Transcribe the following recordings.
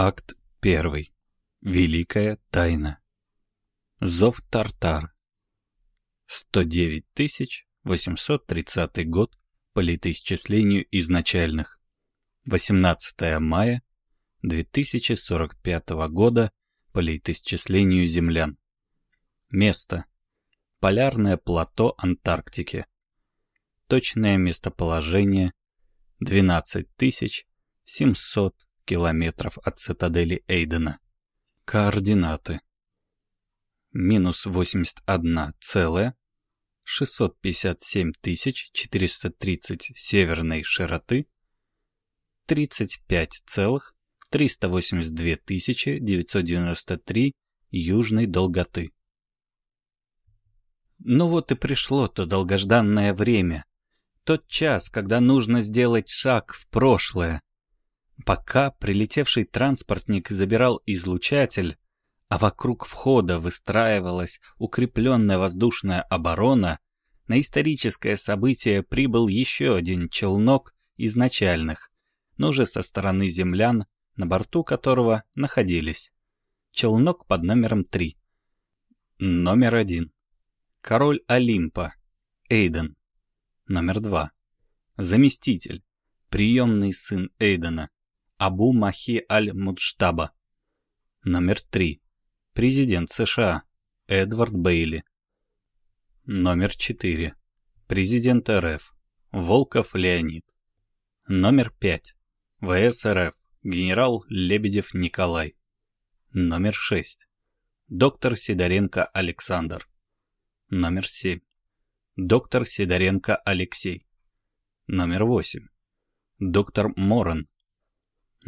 Акт 1. Великая тайна. Зов Тартар. 109 830 год по летоисчислению изначальных. 18 мая 2045 года по летоисчислению землян. Место. Полярное плато Антарктики. Точное местоположение 12 700 километров от цитадели Эйдена. Координаты. Минус 81 целая, 657 430 северной широты, 35 целых 382 993 южной долготы. Ну вот и пришло то долгожданное время, тот час, когда нужно сделать шаг в прошлое, Пока прилетевший транспортник забирал излучатель, а вокруг входа выстраивалась укрепленная воздушная оборона, на историческое событие прибыл еще один челнок изначальных, но уже со стороны землян, на борту которого находились. Челнок под номером 3. Номер 1. Король Олимпа. Эйден. Номер 2. Заместитель. Приемный сын Эйдена. Абу Махи Аль-Мудштаба. Номер 3. Президент США Эдвард Бейли. Номер 4. Президент РФ Волков Леонид. Номер 5. ВС РФ генерал Лебедев Николай. Номер 6. Доктор Сидоренко Александр. Номер 7. Доктор Сидоренко Алексей. Номер 8. Доктор Моран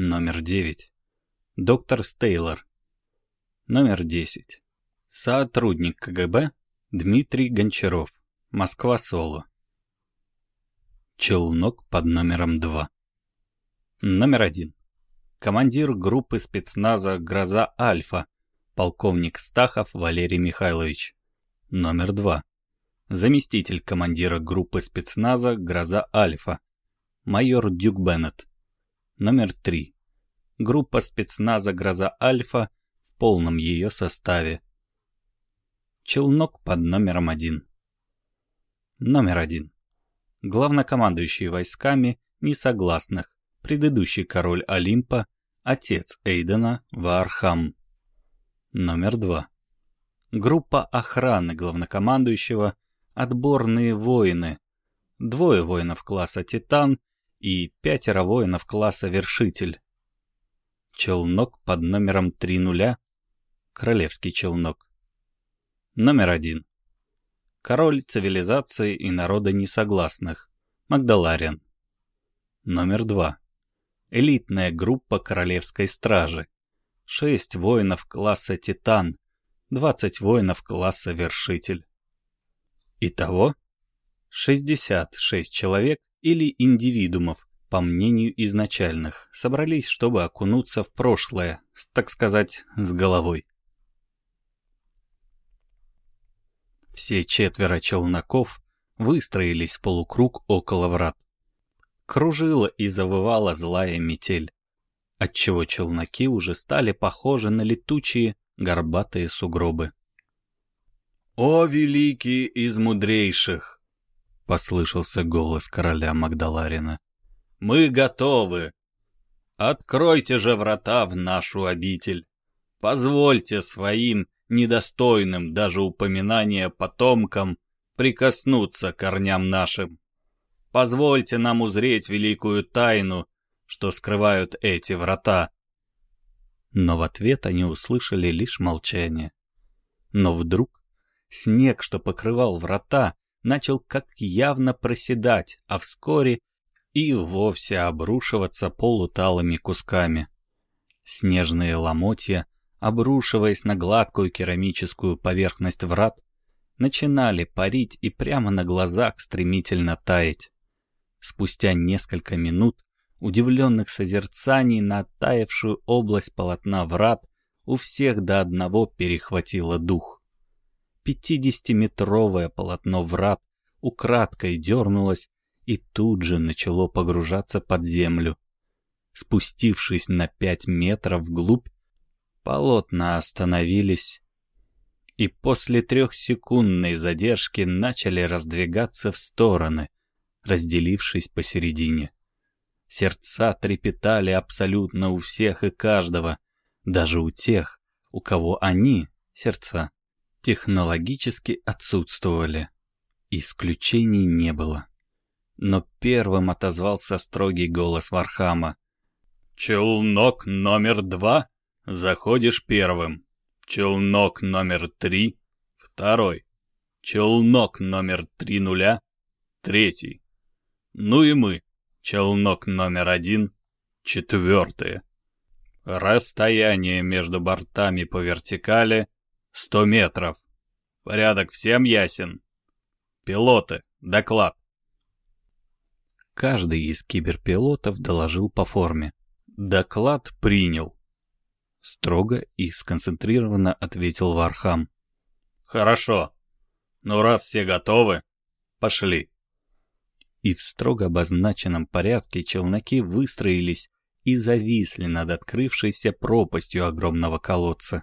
Номер 9. Доктор Стейлор. Номер 10. Сотрудник КГБ Дмитрий Гончаров. Москва-Соло. Челнок под номером 2. Номер 1. Командир группы спецназа «Гроза Альфа», полковник Стахов Валерий Михайлович. Номер 2. Заместитель командира группы спецназа «Гроза Альфа», майор Дюк Беннет. Номер 3. Группа спецназа «Гроза Альфа» в полном ее составе. Челнок под номером 1. Номер 1. Главнокомандующий войсками несогласных. Предыдущий король Олимпа, отец Эйдена Ваархам. Номер 2. Группа охраны главнокомандующего «Отборные воины». Двое воинов класса «Титан» и пятеро воинов класса «Вершитель». Челнок под номером 3 Королевский челнок. Номер один. Король цивилизации и народа несогласных. Магдалариан. Номер два. Элитная группа Королевской стражи. Шесть воинов класса Титан. Двадцать воинов класса Вершитель. Итого 66 человек или индивидуумов, по мнению изначальных, собрались, чтобы окунуться в прошлое, так сказать, с головой. Все четверо челноков выстроились в полукруг около врат. Кружила и завывала злая метель, отчего челноки уже стали похожи на летучие горбатые сугробы. «О, великий из мудрейших!» послышался голос короля Магдаларина. «Мы готовы! Откройте же врата в нашу обитель! Позвольте своим недостойным даже упоминания потомкам прикоснуться к корням нашим! Позвольте нам узреть великую тайну, что скрывают эти врата!» Но в ответ они услышали лишь молчание. Но вдруг снег, что покрывал врата, начал как явно проседать, а вскоре и вовсе обрушиваться полуталыми кусками. Снежные ломотья, обрушиваясь на гладкую керамическую поверхность врат, начинали парить и прямо на глазах стремительно таять. Спустя несколько минут удивленных созерцаний на оттаившую область полотна врат у всех до одного перехватило дух. Пятидесятиметровое полотно врат украдкой дернулось и тут же начало погружаться под землю. спустившись на пять метров вглубь, полотна остановились и после трехсекундной задержки начали раздвигаться в стороны, разделившись посередине. Сердца трепетали абсолютно у всех и каждого, даже у тех, у кого они, сердца, технологически отсутствовали. Исключений не было. Но первым отозвался строгий голос Вархама. «Челнок номер два, заходишь первым. Челнок номер три — второй. Челнок номер три нуля — третий. Ну и мы, челнок номер один — четвертое. Расстояние между бортами по вертикали — сто метров. Порядок всем ясен. Пилоты, доклад. Каждый из киберпилотов доложил по форме. Доклад принял. — строго и сконцентрированно ответил Вархам. «Хорошо. Ну, раз все готовы, пошли». И в строго обозначенном порядке челноки выстроились и зависли над открывшейся пропастью огромного колодца.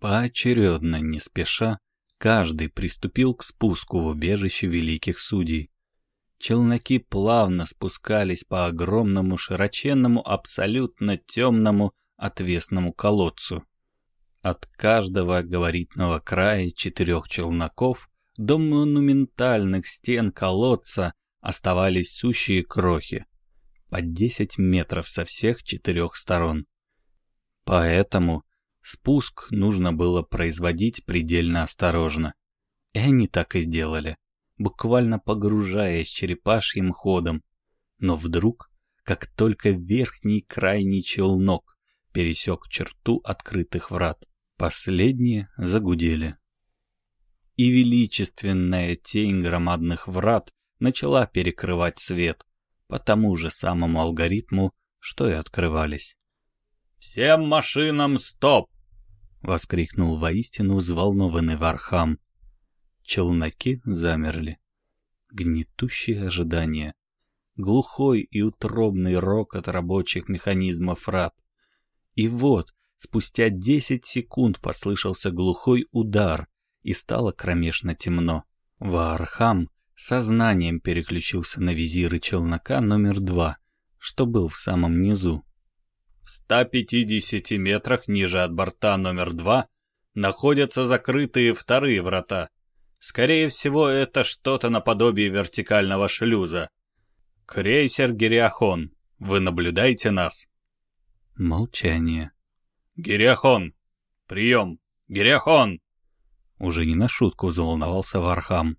Поочередно, не спеша, каждый приступил к спуску в убежище великих судей. Челноки плавно спускались по огромному широченному, абсолютно темному, отвесному колодцу. От каждого говоритного края четырех челноков до монументальных стен колодца оставались сущие крохи, по десять метров со всех четырех сторон. Поэтому спуск нужно было производить предельно осторожно. И они так и сделали, буквально погружаясь черепашьим ходом. Но вдруг, как только верхний крайний челнок пересек черту открытых врат. Последние загудели. И величественная тень громадных врат начала перекрывать свет по тому же самому алгоритму, что и открывались. «Всем машинам стоп!» — воскликнул воистину взволнованный Вархам. Челноки замерли. Гнетущее ожидание. Глухой и утробный рокот рабочих механизмов рад. И вот, спустя десять секунд послышался глухой удар, и стало кромешно темно. Ваархам сознанием переключился на визиры челнока номер два, что был в самом низу. В 150 метрах ниже от борта номер два находятся закрытые вторые врата. Скорее всего, это что-то наподобие вертикального шлюза. Крейсер Гиряхон, вы наблюдаете нас? Молчание. «Гиряхон! Прием! Гиряхон!» Уже не на шутку заволновался Вархам.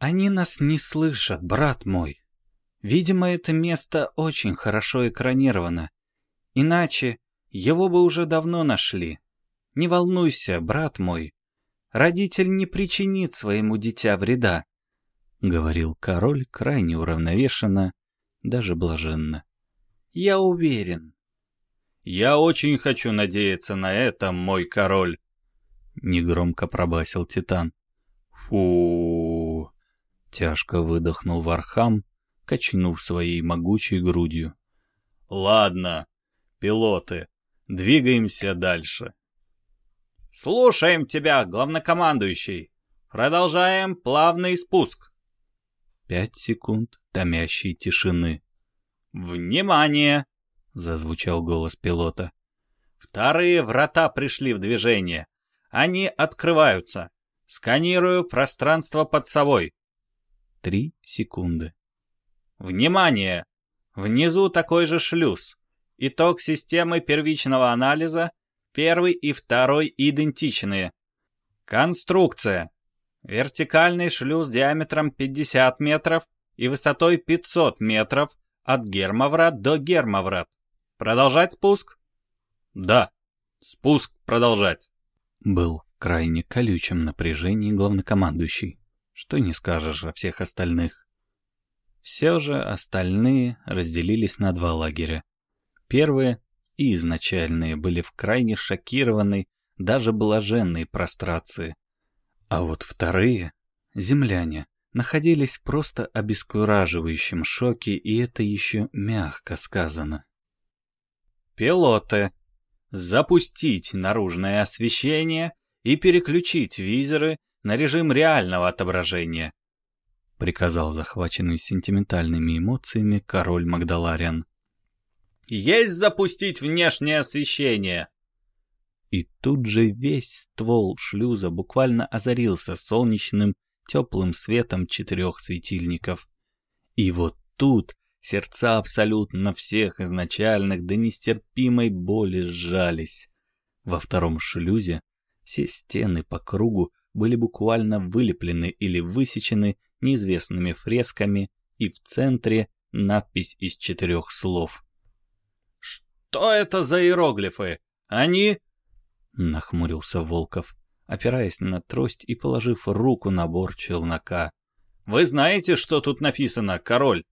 «Они нас не слышат, брат мой. Видимо, это место очень хорошо экранировано. Иначе его бы уже давно нашли. Не волнуйся, брат мой. Родитель не причинит своему дитя вреда», — говорил король крайне уравновешенно, даже блаженно. Я уверен. Я очень хочу надеяться на это, мой король. Негромко пробасил Титан. Фу. Тяжко выдохнул Вархам, качнув своей могучей грудью. Ладно, пилоты, двигаемся дальше. Слушаем тебя, главнокомандующий. Продолжаем плавный спуск. Пять секунд томящей тишины. «Внимание!» — зазвучал голос пилота. «Вторые врата пришли в движение. Они открываются. Сканирую пространство под собой». Три секунды. «Внимание! Внизу такой же шлюз. Итог системы первичного анализа. Первый и второй идентичные. Конструкция. Вертикальный шлюз диаметром 50 метров и высотой 500 метров от Гермоврат до Гермоврат. Продолжать спуск? Да, спуск продолжать. Был в крайне колючем напряжении главнокомандующий. Что не скажешь о всех остальных. Все же остальные разделились на два лагеря. Первые и изначальные были в крайне шокированной, даже блаженной прострации. А вот вторые, земляне, находились в просто обескураживающем шоке, и это еще мягко сказано. «Пилоты, запустить наружное освещение и переключить визоры на режим реального отображения», приказал захваченный сентиментальными эмоциями король Магдалариан. «Есть запустить внешнее освещение!» И тут же весь ствол шлюза буквально озарился солнечным теплым светом четырех светильников. И вот тут сердца абсолютно всех изначальных до нестерпимой боли сжались. Во втором шлюзе все стены по кругу были буквально вылеплены или высечены неизвестными фресками, и в центре надпись из четырех слов. «Что это за иероглифы? Они...» — нахмурился Волков опираясь на трость и положив руку на борт челнока. «Вы знаете, что тут написано, король?»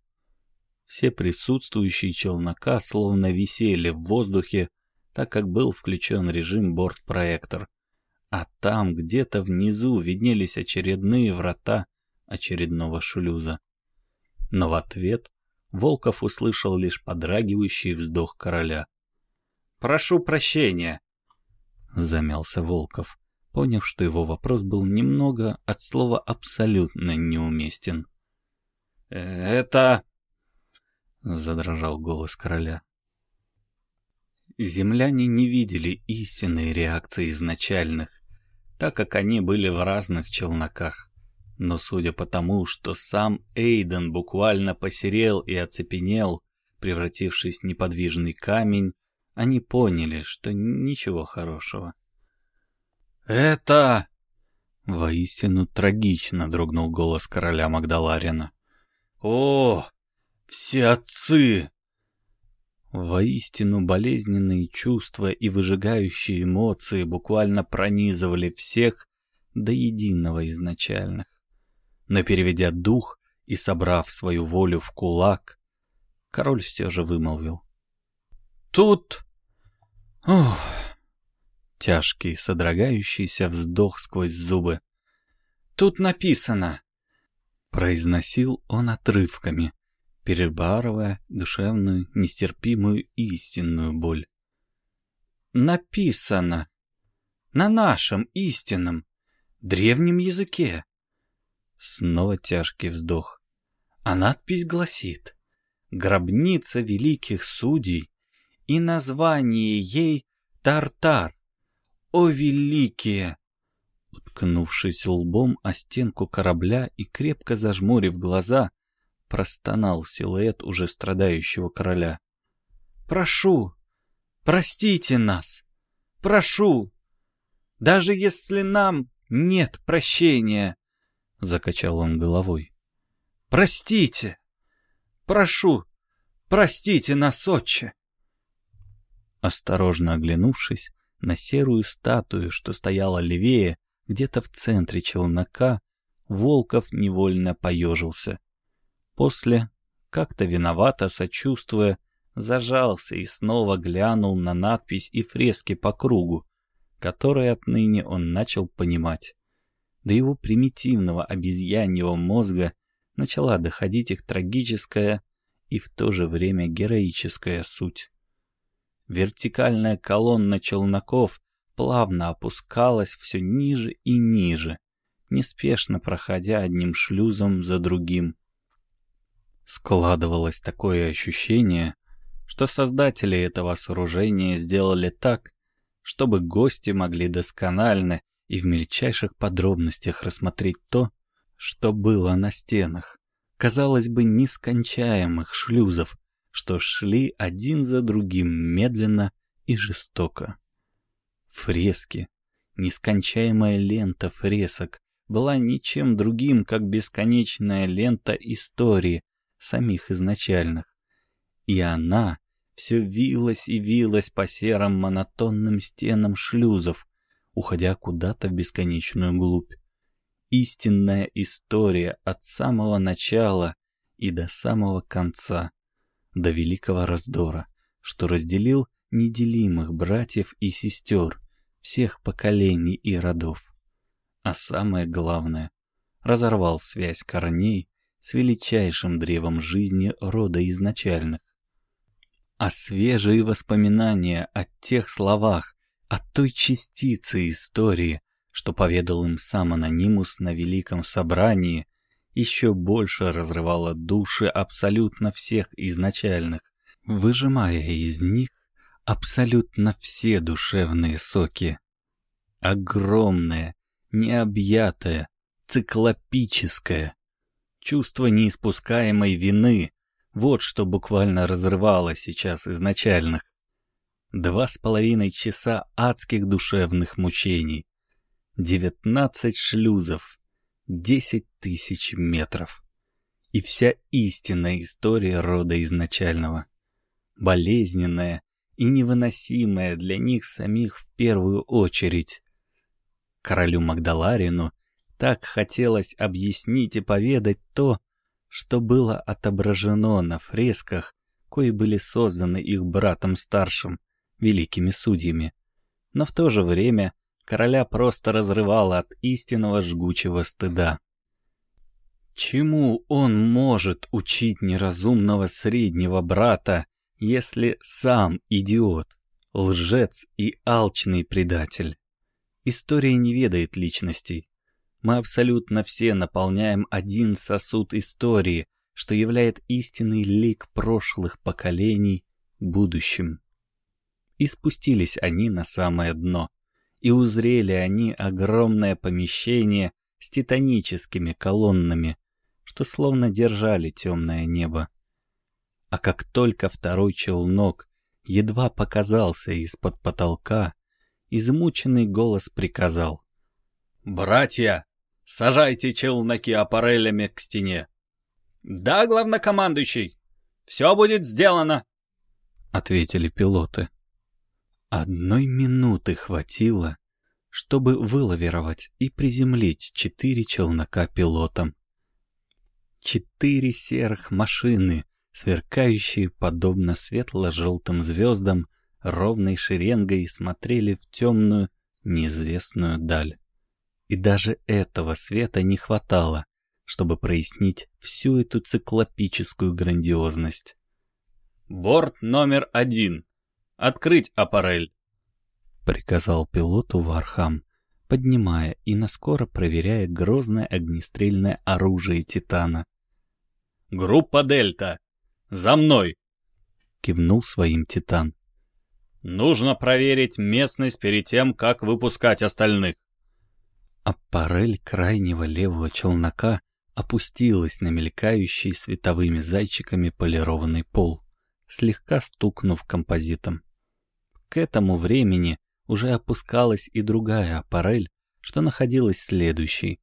Все присутствующие челнока словно висели в воздухе, так как был включен режим бортпроектор. А там где-то внизу виднелись очередные врата очередного шлюза. Но в ответ Волков услышал лишь подрагивающий вздох короля. «Прошу прощения», — замялся Волков поняв, что его вопрос был немного от слова абсолютно неуместен. «Это...» — задрожал голос короля. Земляне не видели истинной реакции изначальных, так как они были в разных челноках. Но судя по тому, что сам Эйден буквально посерел и оцепенел, превратившись в неподвижный камень, они поняли, что ничего хорошего. «Это...» Воистину трагично дрогнул голос короля Магдаларина. «О, все отцы!» Воистину болезненные чувства и выжигающие эмоции буквально пронизывали всех до единого изначальных. Но переведя дух и собрав свою волю в кулак, король все же вымолвил. «Тут... Ох, Тяжкий, содрогающийся вздох сквозь зубы. «Тут написано!» Произносил он отрывками, перебарывая душевную, нестерпимую истинную боль. «Написано! На нашем истинном, древнем языке!» Снова тяжкий вздох. А надпись гласит «Гробница великих судей» и название ей «Тартар». О, великие! Уткнувшись лбом о стенку корабля и крепко зажмурив глаза, простонал силуэт уже страдающего короля. «Прошу, простите нас! Прошу! Даже если нам нет прощения!» — закачал он головой. «Простите! Прошу, простите нас, отче!» Осторожно оглянувшись, на серую статую, что стояла левее, где-то в центре челнока, Волков невольно поежился. После, как-то виновато сочувствуя, зажался и снова глянул на надпись и фрески по кругу, которые отныне он начал понимать. До его примитивного обезьяньего мозга начала доходить их трагическая и в то же время героическая суть. Вертикальная колонна челноков плавно опускалась все ниже и ниже, неспешно проходя одним шлюзом за другим. Складывалось такое ощущение, что создатели этого сооружения сделали так, чтобы гости могли досконально и в мельчайших подробностях рассмотреть то, что было на стенах, казалось бы, нескончаемых шлюзов, что шли один за другим медленно и жестоко. Фрески, нескончаемая лента фресок, была ничем другим, как бесконечная лента истории самих изначальных. И она все вилась и вилась по серым монотонным стенам шлюзов, уходя куда-то в бесконечную глубь. Истинная история от самого начала и до самого конца до великого раздора, что разделил неделимых братьев и сестер всех поколений и родов. А самое главное, разорвал связь корней с величайшим древом жизни рода изначальных. А свежие воспоминания о тех словах, о той частице истории, что поведал им сам анонимус на великом собрании, еще больше разрывало души абсолютно всех изначальных, выжимая из них абсолютно все душевные соки. Огромное, необъятое, циклопическое чувство неиспускаемой вины — вот что буквально разрывало сейчас изначальных. Два с половиной часа адских душевных мучений. Девятнадцать шлюзов. Десять тысяч метров. И вся истинная история рода изначального. Болезненная и невыносимая для них самих в первую очередь. Королю Магдаларину так хотелось объяснить и поведать то, что было отображено на фресках, кои были созданы их братом старшим, великими судьями. Но в то же время короля просто разрывало от истинного жгучего стыда. Чему он может учить неразумного среднего брата, если сам идиот, лжец и алчный предатель? История не ведает личностей. Мы абсолютно все наполняем один сосуд истории, что являет истинный лик прошлых поколений будущим. И спустились они на самое дно, и узрели они огромное помещение с титаническими колоннами, что словно держали темное небо. А как только второй челнок едва показался из-под потолка, измученный голос приказал. «Братья, сажайте челноки аппарелями к стене!» «Да, главнокомандующий, все будет сделано!» — ответили пилоты. Одной минуты хватило, чтобы вылавировать и приземлить четыре челнока пилотам. Четыре серых машины, сверкающие подобно светло-желтым звездам, ровной шеренгой смотрели в темную, неизвестную даль. И даже этого света не хватало, чтобы прояснить всю эту циклопическую грандиозность. «Борт номер один!» Открыть аппарель!» — приказал пилоту Вархам, поднимая и наскоро проверяя грозное огнестрельное оружие Титана. «Группа Дельта! За мной!» — кивнул своим Титан. «Нужно проверить местность перед тем, как выпускать остальных». Аппарель крайнего левого челнока опустилась на мелькающий световыми зайчиками полированный пол, слегка стукнув композитом. К этому времени уже опускалась и другая аппарель, что находилась следующей.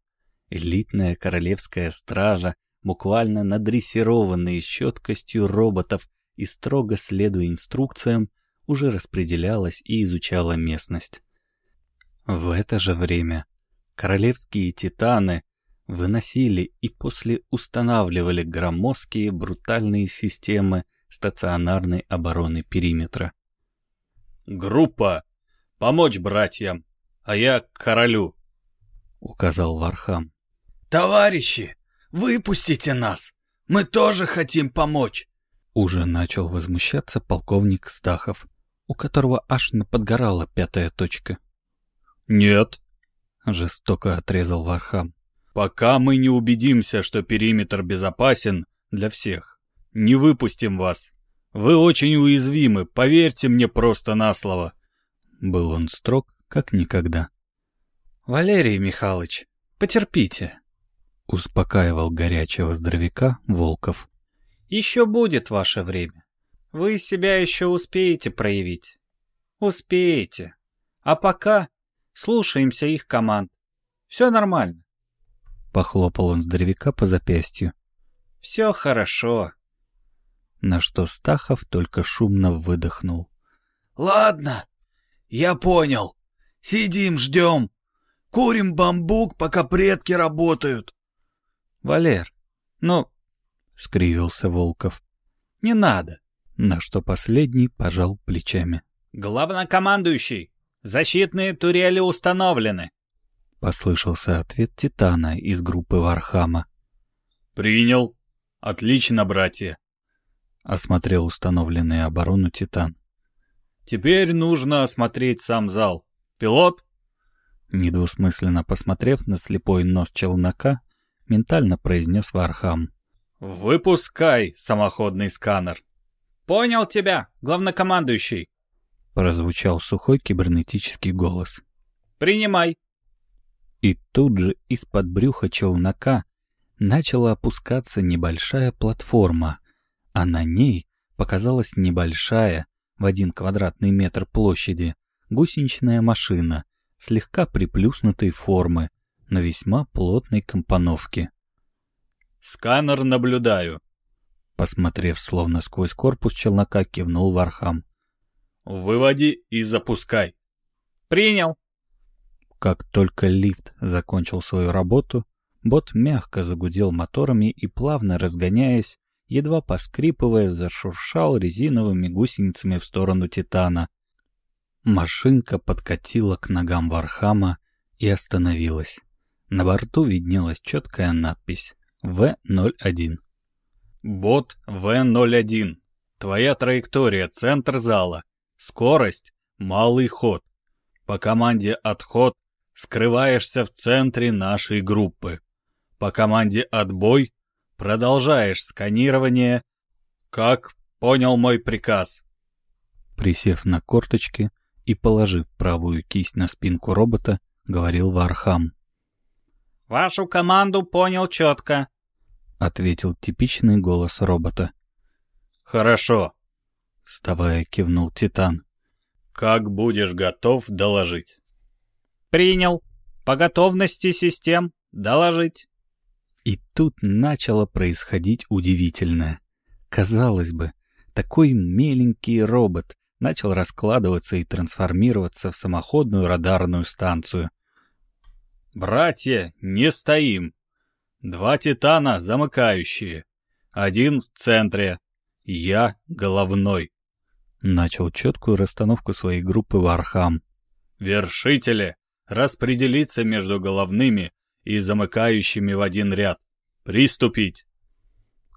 Элитная королевская стража, буквально надрессированные щеткостью роботов и строго следуя инструкциям, уже распределялась и изучала местность. В это же время королевские титаны выносили и после устанавливали громоздкие брутальные системы стационарной обороны периметра. «Группа! Помочь братьям, а я к королю!» — указал Вархам. «Товарищи, выпустите нас! Мы тоже хотим помочь!» Уже начал возмущаться полковник Стахов, у которого аж наподгорала пятая точка. «Нет!» — жестоко отрезал Вархам. «Пока мы не убедимся, что периметр безопасен для всех, не выпустим вас!» Вы очень уязвимы, поверьте мне просто на слово. Был он строг, как никогда. Валерий Михайлович, потерпите. Успокаивал горячего здоровяка Волков. Еще будет ваше время. Вы себя еще успеете проявить. Успеете. А пока слушаемся их команд. Все нормально. Похлопал он здоровяка по запястью. Все хорошо на что Стахов только шумно выдохнул. «Ладно, я понял. Сидим, ждем. Курим бамбук, пока предки работают». «Валер, ну...» — скривился Волков. «Не надо». На что последний пожал плечами. «Главнокомандующий, защитные турели установлены», Послышался ответ Титана из группы Вархама. «Принял. Отлично, братья!» Осмотрел установленную оборону Титан. «Теперь нужно осмотреть сам зал. Пилот?» Недвусмысленно посмотрев на слепой нос челнока, ментально произнес Вархам. «Выпускай самоходный сканер!» «Понял тебя, главнокомандующий!» Прозвучал сухой кибернетический голос. «Принимай!» И тут же из-под брюха челнока начала опускаться небольшая платформа, а на ней показалась небольшая, в один квадратный метр площади, гусеничная машина, слегка приплюснутой формы, но весьма плотной компоновки. «Сканер наблюдаю», — посмотрев словно сквозь корпус челнока, кивнул Вархам. «Выводи и запускай». «Принял». Как только лифт закончил свою работу, бот мягко загудел моторами и, плавно разгоняясь, едва поскрипывая, зашуршал резиновыми гусеницами в сторону Титана. Машинка подкатила к ногам Вархама и остановилась. На борту виднелась четкая надпись «В-01». «Бот В-01. Твоя траектория — центр зала. Скорость — малый ход. По команде «Отход» скрываешься в центре нашей группы. По команде «Отбой» продолжаешь сканирование. Как понял мой приказ?» Присев на корточки и положив правую кисть на спинку робота, говорил Вархам. «Вашу команду понял четко», — ответил типичный голос робота. «Хорошо», — вставая, кивнул Титан. «Как будешь готов доложить?» «Принял. По готовности систем доложить». И тут начало происходить удивительное. Казалось бы, такой меленький робот начал раскладываться и трансформироваться в самоходную радарную станцию. «Братья, не стоим! Два титана замыкающие. Один в центре. Я головной». Начал четкую расстановку своей группы Вархам. «Вершители! Распределиться между головными и замыкающими в один ряд. Приступить!»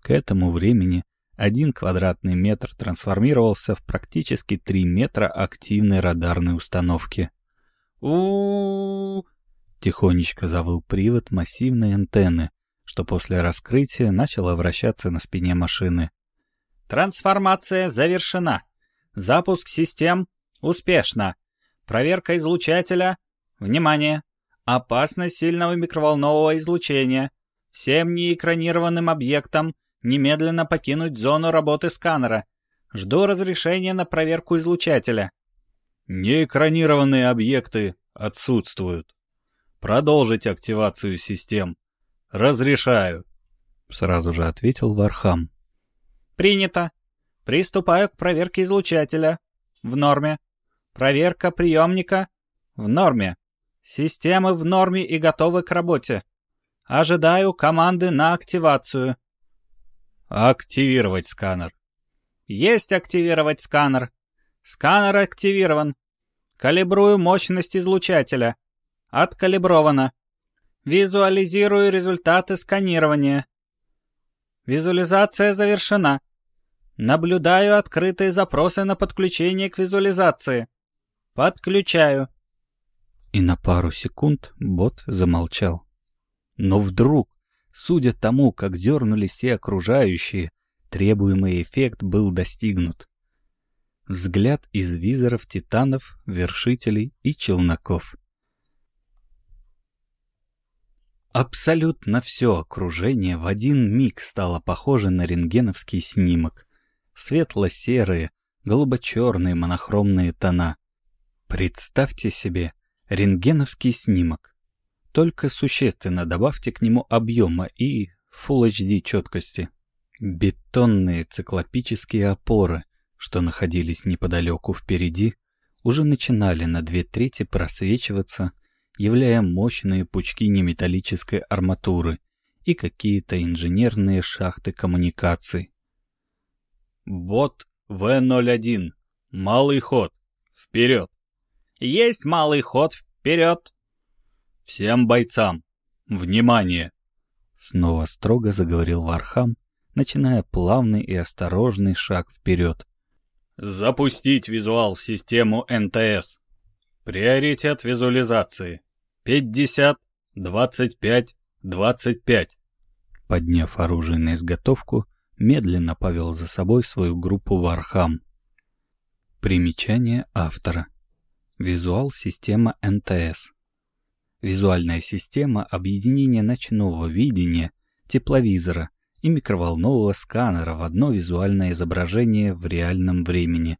К этому времени один квадратный метр трансформировался в практически три метра активной радарной установки. у, Тихонечко завыл привод массивной антенны, что после раскрытия начало вращаться на спине машины. «Трансформация завершена. Запуск систем успешно. Проверка излучателя. Внимание! Опасность сильного микроволнового излучения. Всем неэкранированным объектам немедленно покинуть зону работы сканера. Жду разрешения на проверку излучателя. Неэкранированные объекты отсутствуют. Продолжить активацию систем. Разрешаю. Сразу же ответил Вархам. Принято. Приступаю к проверке излучателя. В норме. Проверка приемника. В норме. Системы в норме и готовы к работе. Ожидаю команды на активацию. Активировать сканер. Есть активировать сканер. Сканер активирован. Калибрую мощность излучателя. Откалибровано. Визуализирую результаты сканирования. Визуализация завершена. Наблюдаю открытые запросы на подключение к визуализации. Подключаю и на пару секунд бот замолчал. Но вдруг, судя тому, как дернулись все окружающие, требуемый эффект был достигнут. Взгляд из визоров титанов, вершителей и челноков. Абсолютно все окружение в один миг стало похоже на рентгеновский снимок. Светло-серые, голубо-черные монохромные тона. Представьте себе, рентгеновский снимок. Только существенно добавьте к нему объема и Full HD четкости. Бетонные циклопические опоры, что находились неподалеку впереди, уже начинали на две трети просвечиваться, являя мощные пучки неметаллической арматуры и какие-то инженерные шахты коммуникаций. «Бот В-01. Малый ход. Вперед!» Есть малый ход вперед. Всем бойцам! Внимание!» Снова строго заговорил Вархам, начиная плавный и осторожный шаг вперед. «Запустить визуал-систему НТС. Приоритет визуализации. 50, 25, 25». Подняв оружие на изготовку, медленно повел за собой свою группу Вархам. Примечание автора. Визуал-система НТС. Визуальная система объединения ночного видения, тепловизора и микроволнового сканера в одно визуальное изображение в реальном времени.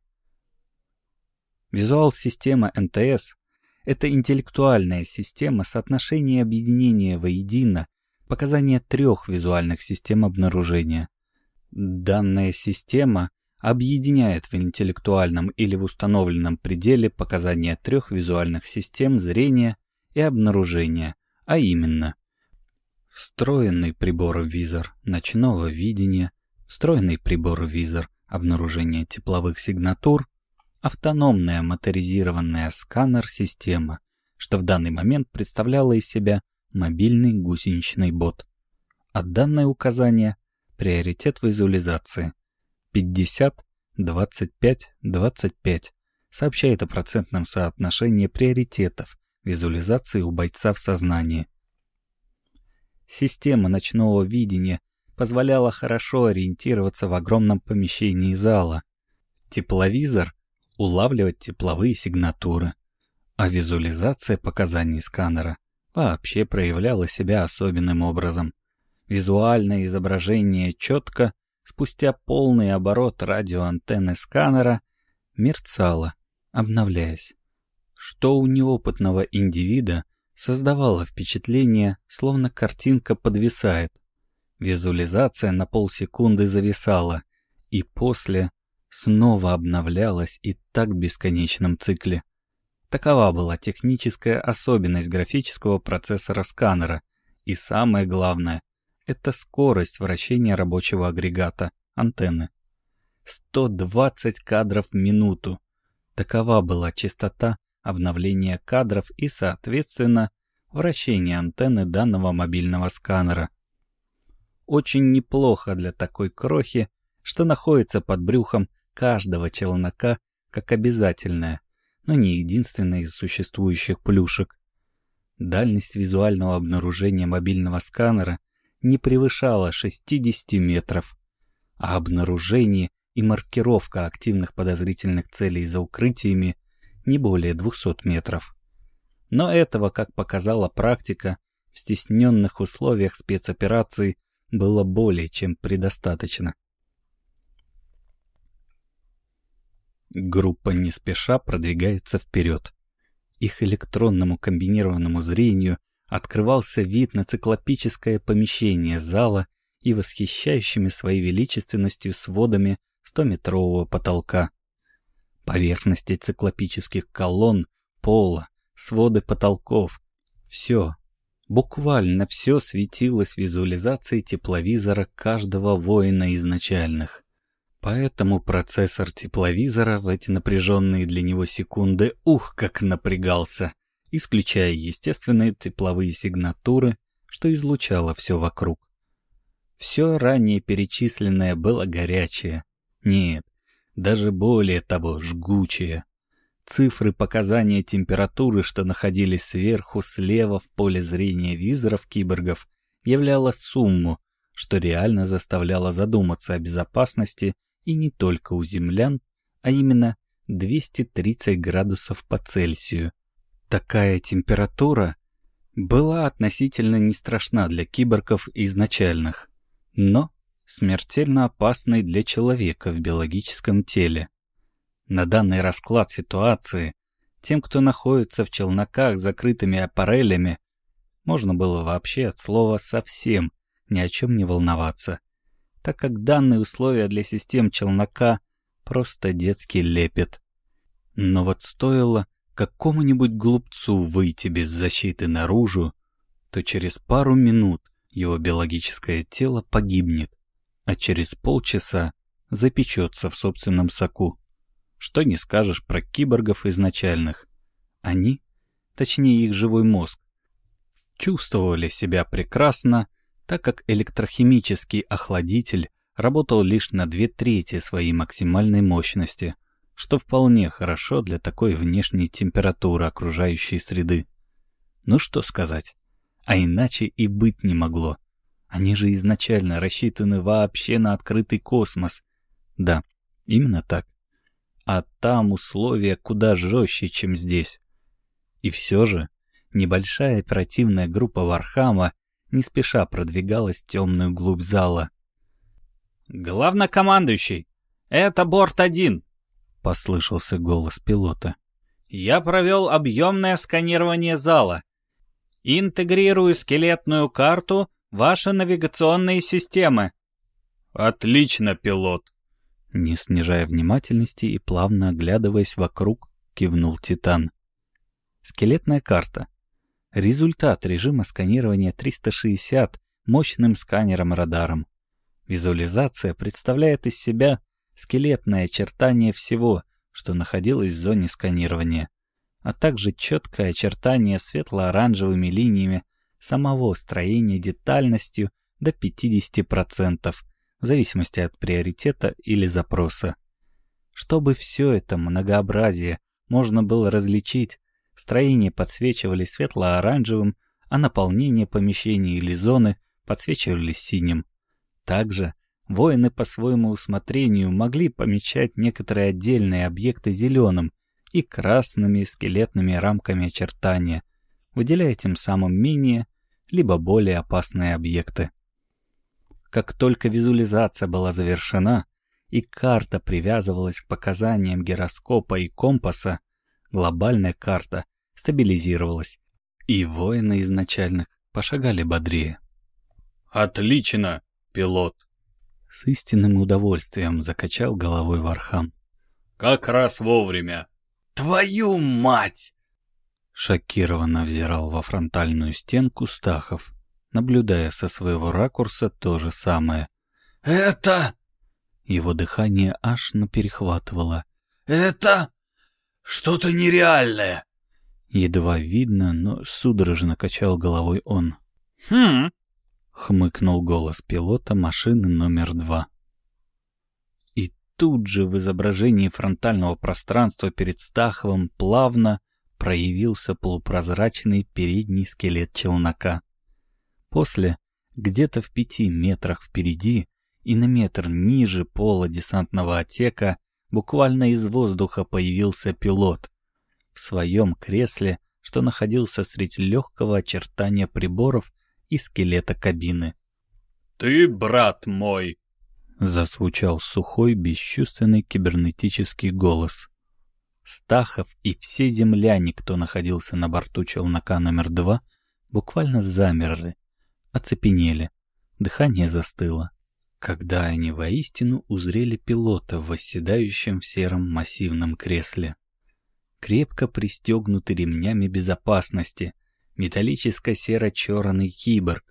Визуал-система НТС — это интеллектуальная система соотношения объединения воедино показания трех визуальных систем обнаружения. Данная система объединяет в интеллектуальном или в установленном пределе показания трех визуальных систем зрения и обнаружения, а именно встроенный прибор-визор ночного видения, встроенный прибор-визор обнаружения тепловых сигнатур, автономная моторизированная сканер-система, что в данный момент представляла из себя мобильный гусеничный бот. От данное указание приоритет визуализации 50, 25, 25 сообщает о процентном соотношении приоритетов визуализации у бойца в сознании. Система ночного видения позволяла хорошо ориентироваться в огромном помещении зала. Тепловизор — улавливать тепловые сигнатуры, а визуализация показаний сканера вообще проявляла себя особенным образом. Визуальное изображение четко, спустя полный оборот радиоантенны сканера, мерцало, обновляясь, что у неопытного индивида создавало впечатление, словно картинка подвисает. Визуализация на полсекунды зависала, и после снова обновлялась и так бесконечном цикле. Такова была техническая особенность графического процессора сканера, и самое главное, это скорость вращения рабочего агрегата, антенны. 120 кадров в минуту. Такова была частота обновления кадров и, соответственно, вращение антенны данного мобильного сканера. Очень неплохо для такой крохи, что находится под брюхом каждого челнока как обязательное, но не единственное из существующих плюшек. Дальность визуального обнаружения мобильного сканера не превышала 60 метров, а обнаружение и маркировка активных подозрительных целей за укрытиями не более 200 метров. Но этого, как показала практика, в стесненных условиях спецоперации было более чем предостаточно. Группа не спеша продвигается вперед. Их электронному комбинированному зрению открывался вид на циклопическое помещение зала и восхищающими своей величественностью сводами стометрового потолка. Поверхности циклопических колонн, пола, своды потолков — все, буквально все светилось визуализацией тепловизора каждого воина изначальных. Поэтому процессор тепловизора в эти напряженные для него секунды ух, как напрягался исключая естественные тепловые сигнатуры, что излучало все вокруг. Все ранее перечисленное было горячее. Нет, даже более того, жгучее. Цифры показания температуры, что находились сверху, слева в поле зрения визоров киборгов, являла сумму, что реально заставляло задуматься о безопасности и не только у землян, а именно 230 градусов по Цельсию, Такая температура была относительно не страшна для киборгов изначальных, но смертельно опасной для человека в биологическом теле. На данный расклад ситуации тем, кто находится в челноках с закрытыми аппарелями, можно было вообще от слова совсем ни о чем не волноваться, так как данные условия для систем челнока просто детский лепет. Но вот стоило какому-нибудь глупцу выйти без защиты наружу, то через пару минут его биологическое тело погибнет, а через полчаса запечется в собственном соку. Что не скажешь про киборгов изначальных. Они, точнее их живой мозг, чувствовали себя прекрасно, так как электрохимический охладитель работал лишь на две трети своей максимальной мощности, что вполне хорошо для такой внешней температуры окружающей среды. Ну что сказать, а иначе и быть не могло. Они же изначально рассчитаны вообще на открытый космос. Да, именно так. А там условия куда жестче, чем здесь. И все же небольшая оперативная группа Вархама не спеша продвигалась темную глубь зала. «Главнокомандующий, это борт-1!» — послышался голос пилота. «Я провел объемное сканирование зала. Интегрирую скелетную карту ваши навигационные системы». «Отлично, пилот!» Не снижая внимательности и плавно оглядываясь вокруг, кивнул Титан. Скелетная карта. Результат режима сканирования 360 мощным сканером-радаром. Визуализация представляет из себя скелетное очертание всего, что находилось в зоне сканирования, а также четкое очертание светло-оранжевыми линиями самого строения детальностью до 50%, в зависимости от приоритета или запроса. Чтобы все это многообразие можно было различить, строения подсвечивали светло-оранжевым, а наполнение помещений или зоны подсвечивались синим. Также воины по своему усмотрению могли помечать некоторые отдельные объекты зеленым и красными скелетными рамками очертания, выделяя тем самым менее либо более опасные объекты. Как только визуализация была завершена и карта привязывалась к показаниям гироскопа и компаса, глобальная карта стабилизировалась, и воины изначальных пошагали бодрее. «Отлично, пилот!» С истинным удовольствием закачал головой Вархам. «Как раз вовремя!» «Твою мать!» Шокированно взирал во фронтальную стенку Стахов наблюдая со своего ракурса то же самое. «Это...» Его дыхание аж перехватывало. «Это... что-то нереальное!» Едва видно, но судорожно качал головой он. «Хм...» — хмыкнул голос пилота машины номер два. И тут же в изображении фронтального пространства перед Стаховым плавно проявился полупрозрачный передний скелет челнока. После, где-то в пяти метрах впереди и на метр ниже пола десантного отсека, буквально из воздуха появился пилот. В своем кресле, что находился среди легкого очертания приборов и скелета кабины. «Ты, брат мой!» — зазвучал сухой, бесчувственный кибернетический голос. Стахов и все земляне, кто находился на борту челнока номер два, буквально замерли, оцепенели, дыхание застыло. Когда они воистину узрели пилота, восседающем в сером массивном кресле. Крепко пристегнутый ремнями безопасности, металлическо-серо-черный киборг.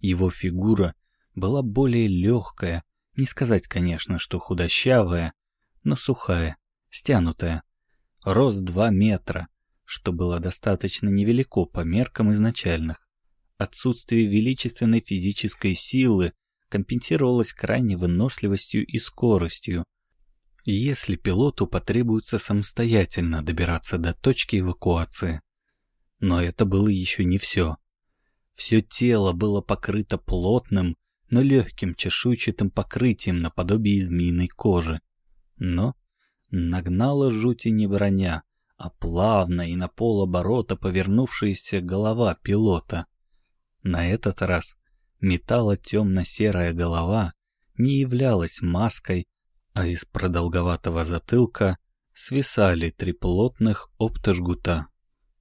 Его фигура была более легкая, не сказать, конечно, что худощавая, но сухая, стянутая. Рост два метра, что было достаточно невелико по меркам изначальных. Отсутствие величественной физической силы компенсировалось крайней выносливостью и скоростью. Если пилоту потребуется самостоятельно добираться до точки эвакуации. Но это было еще не все. Все тело было покрыто плотным, но легким чешуйчатым покрытием наподобие змеиной кожи. Но нагнала жути не броня, а плавно и на полоборота повернувшаяся голова пилота. На этот раз металло-темно-серая голова не являлась маской, а из продолговатого затылка свисали три плотных оптожгута.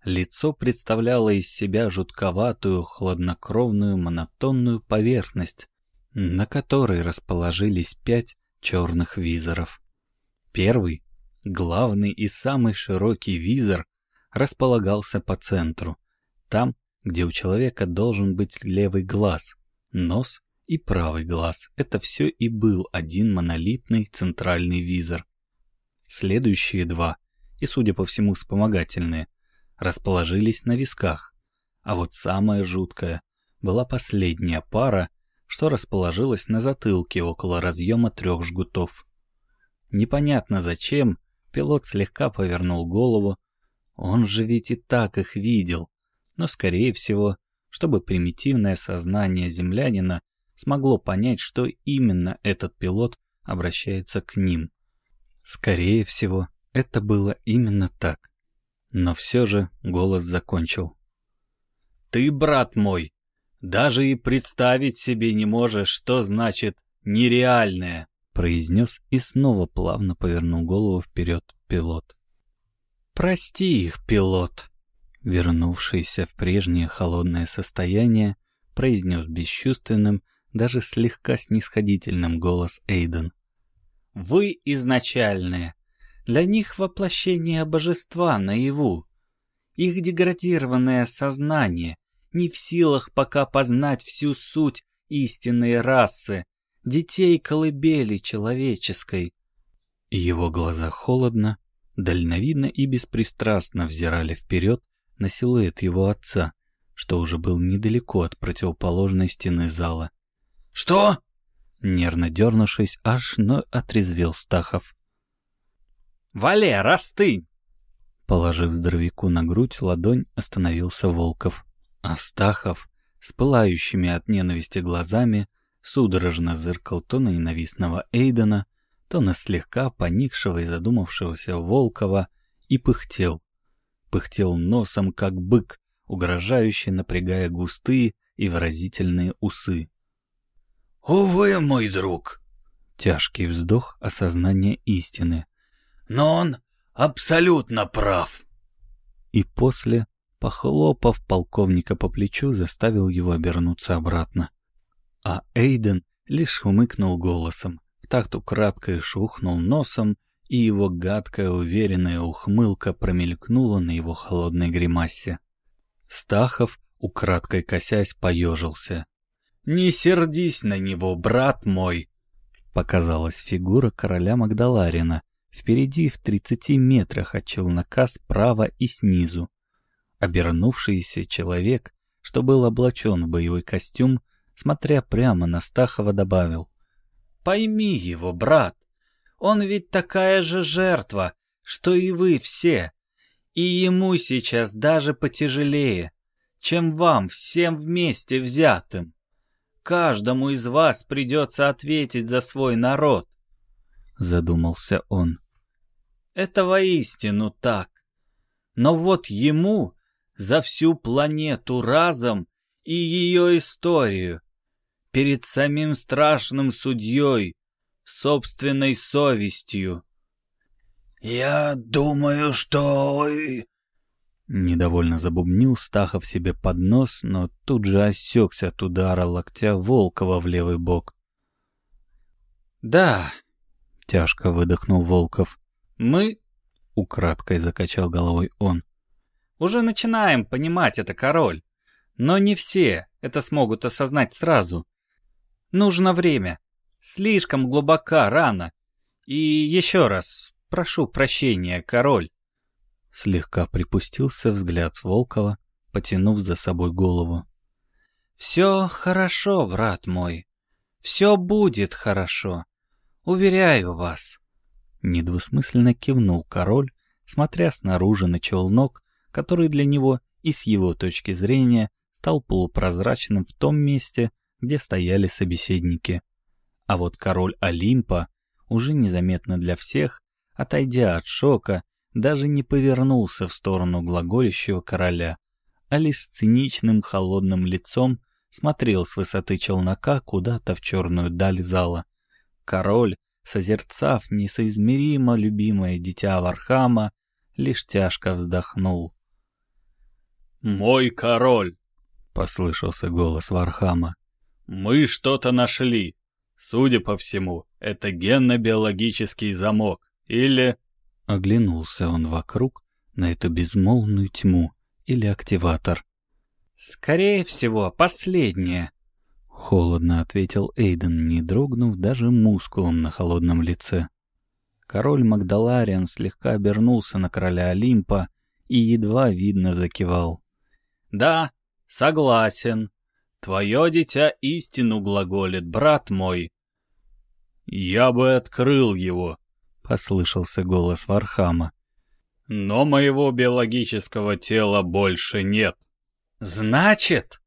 Лицо представляло из себя жутковатую, хладнокровную, монотонную поверхность, на которой расположились пять черных визоров. Первый, главный и самый широкий визор располагался по центру, там, где у человека должен быть левый глаз, нос и правый глаз. Это все и был один монолитный центральный визор. Следующие два, и, судя по всему, вспомогательные, расположились на висках, А вот самая жуткая была последняя пара, что расположилась на затылке около разъема трех жгутов. Непонятно зачем, пилот слегка повернул голову. Он же ведь и так их видел. Но, скорее всего, чтобы примитивное сознание землянина смогло понять, что именно этот пилот обращается к ним. Скорее всего, это было именно так. Но все же голос закончил. «Ты, брат мой, даже и представить себе не можешь, что значит «нереальное», — произнес и снова плавно повернул голову вперед пилот. «Прости их, пилот», — вернувшийся в прежнее холодное состояние, произнес бесчувственным, даже слегка снисходительным голос Эйден. «Вы изначальные. Для них воплощение божества наяву. Их деградированное сознание не в силах пока познать всю суть истинной расы, детей колыбели человеческой. Его глаза холодно, дальновидно и беспристрастно взирали вперед на силуэт его отца, что уже был недалеко от противоположной стены зала. «Что?» Нервно дернувшись, аж, но отрезвел Стахов. «Валер, остынь!» Положив здоровяку на грудь ладонь, остановился Волков. Астахов с пылающими от ненависти глазами судорожно зыркал то на ненавистного Эйдена, то на слегка поникшего и задумавшегося Волкова и пыхтел. Пыхтел носом, как бык, угрожающе напрягая густые и выразительные усы. «Увы, мой друг!» Тяжкий вздох осознания истины. «Но он абсолютно прав!» И после похлопав полковника по плечу, заставил его обернуться обратно. А Эйден лишь умыкнул голосом, в такт украдкой шухнул носом, и его гадкая уверенная ухмылка промелькнула на его холодной гримасе. Стахов, украдкой косясь, поежился. «Не сердись на него, брат мой!» Показалась фигура короля Магдаларина, впереди в тридцати метрах от челнока справа и снизу. Обернувшийся человек, что был облачен в боевой костюм, смотря прямо на Стахова, добавил. «Пойми его, брат, он ведь такая же жертва, что и вы все, и ему сейчас даже потяжелее, чем вам всем вместе взятым. Каждому из вас придется ответить за свой народ», — задумался он. «Это воистину так. Но вот ему за всю планету разом и ее историю, перед самим страшным судьей, собственной совестью. «Я думаю, что...» Недовольно забубнил Стахов себе под нос, но тут же осекся от удара локтя Волкова в левый бок. «Да», — тяжко выдохнул Волков, — «мы...» — украдкой закачал головой он. Уже начинаем понимать это, король. Но не все это смогут осознать сразу. Нужно время. Слишком глубока рана. И еще раз, прошу прощения, король. Слегка припустился взгляд с Волкова, потянув за собой голову. «Все хорошо, брат мой. Все будет хорошо. Уверяю вас». Недвусмысленно кивнул король, смотря снаружи на челнок, который для него и с его точки зрения стал полупрозрачным в том месте, где стояли собеседники. А вот король Олимпа, уже незаметно для всех, отойдя от шока, даже не повернулся в сторону глаголящего короля, а лишь с циничным холодным лицом смотрел с высоты челнока куда-то в черную даль зала. Король, созерцав несоизмеримо любимое дитя Вархама, лишь тяжко вздохнул. «Мой король!» — послышался голос Вархама. «Мы что-то нашли. Судя по всему, это генно-биологический замок. Или...» Оглянулся он вокруг на эту безмолвную тьму. Или активатор. «Скорее всего, последнее», — холодно ответил Эйден, не дрогнув даже мускулом на холодном лице. Король Магдалариан слегка обернулся на короля Олимпа и едва видно закивал. Да, Согласен. Твое дитя истину глаголит, брат мой. Я бы открыл его, — послышался голос Вархама. Но моего биологического тела больше нет. Значит?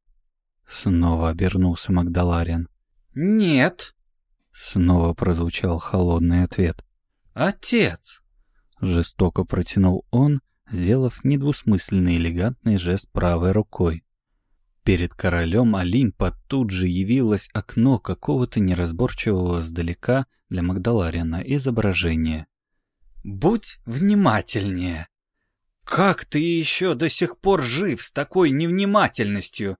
Снова обернулся Магдаларин. Нет. Снова прозвучал холодный ответ. Отец! Жестоко протянул он, сделав недвусмысленный элегантный жест правой рукой. Перед королем Олимпа тут же явилось окно какого-то неразборчивого сдалека для Магдаларина изображения. Будь внимательнее. Как ты еще до сих пор жив с такой невнимательностью?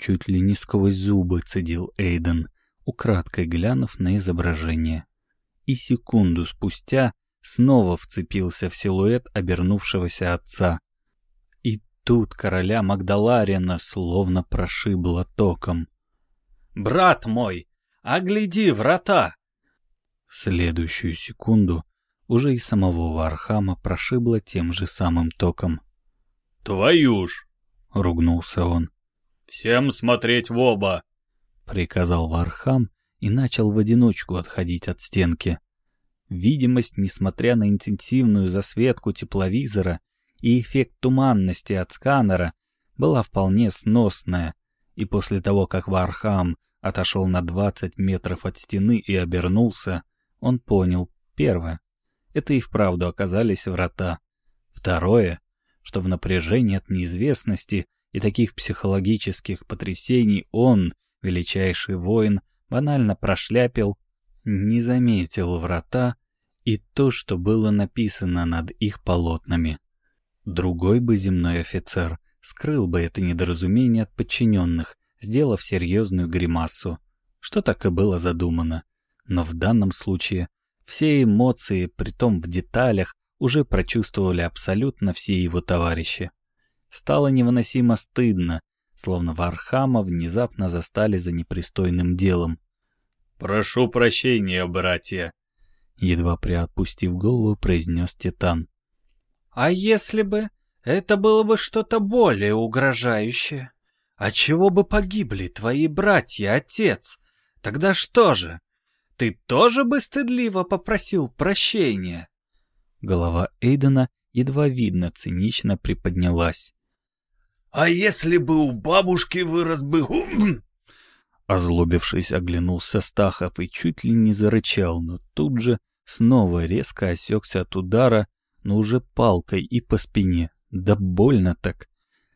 Чуть ли не сквозь зубы цедил Эйден, украдкой глянув на изображение. И секунду спустя снова вцепился в силуэт обернувшегося отца. И тут короля Магдаларина словно прошибло током. «Брат мой, огляди врата!» В следующую секунду уже и самого Вархама прошибло тем же самым током. «Твою ж!» — ругнулся он. «Всем смотреть в оба!» — приказал Вархам и начал в одиночку отходить от стенки. Видимость, несмотря на интенсивную засветку тепловизора и эффект туманности от сканера, была вполне сносная, и после того, как Вархам отошел на 20 метров от стены и обернулся, он понял, первое, это и вправду оказались врата. Второе, что в напряжении от неизвестности и таких психологических потрясений он, величайший воин, банально прошляпил, не заметил врата и то, что было написано над их полотнами. Другой бы земной офицер скрыл бы это недоразумение от подчиненных, сделав серьезную гримасу, что так и было задумано. Но в данном случае все эмоции, притом в деталях, уже прочувствовали абсолютно все его товарищи. Стало невыносимо стыдно, словно Вархама внезапно застали за непристойным делом. «Прошу прощения, братья», — едва приотпустив голову, произнес Титан. «А если бы это было бы что-то более угрожающее? А чего бы погибли твои братья, отец? Тогда что же?» Ты тоже бы стыдливо попросил прощения?» Голова Эйдена едва видно цинично приподнялась. «А если бы у бабушки вырос бы...» Озлобившись, оглянулся Стахов и чуть ли не зарычал, но тут же снова резко осекся от удара, но уже палкой и по спине. Да больно так.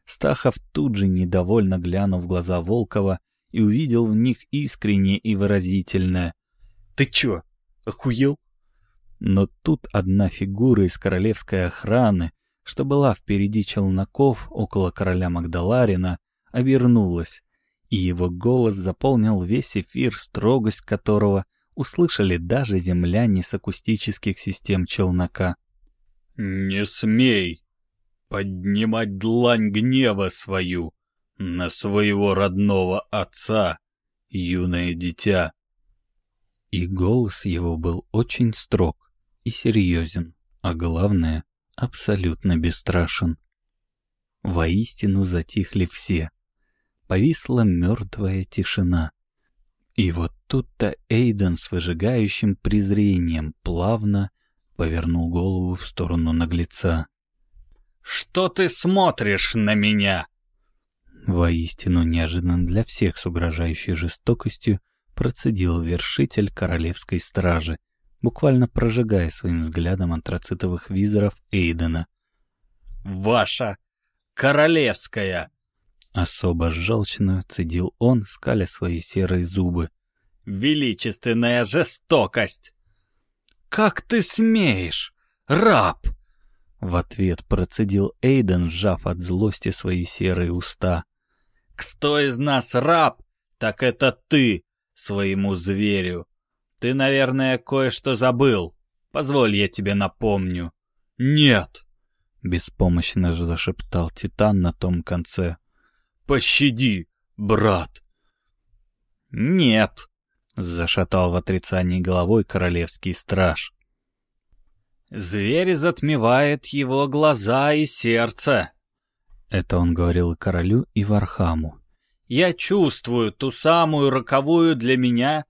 Стахов тут же недовольно глянул в глаза Волкова и увидел в них искреннее и выразительное. Ты чё, охуел? Но тут одна фигура из королевской охраны, что была впереди челноков около короля Магдаларина, обернулась, и его голос заполнил весь эфир, строгость которого услышали даже земляне с акустических систем челнока. «Не смей поднимать длань гнева свою на своего родного отца, юное дитя!» И голос его был очень строг и серьезен, а главное, абсолютно бесстрашен. Воистину затихли все. Повисла мертвая тишина. И вот тут-то Эйден с выжигающим презрением плавно повернул голову в сторону наглеца. «Что ты смотришь на меня?» Воистину неожиданно для всех с угрожающей жестокостью процедил вершитель королевской стражи, буквально прожигая своим взглядом антрацитовых визоров Эйдена. «Ваша королевская!» Особо желчно цедил он, скаля свои серые зубы. «Величественная жестокость!» «Как ты смеешь, раб!» В ответ процедил Эйден, сжав от злости свои серые уста. «Кто из нас раб, так это ты, своему зверю. Ты, наверное, кое-что забыл. Позволь, я тебе напомню. Нет! Беспомощно же зашептал Титан на том конце. Пощади, брат! Нет! Зашатал в отрицании головой королевский страж. Зверь затмевает его глаза и сердце. Это он говорил королю, и Вархаму. «Я чувствую ту самую роковую для меня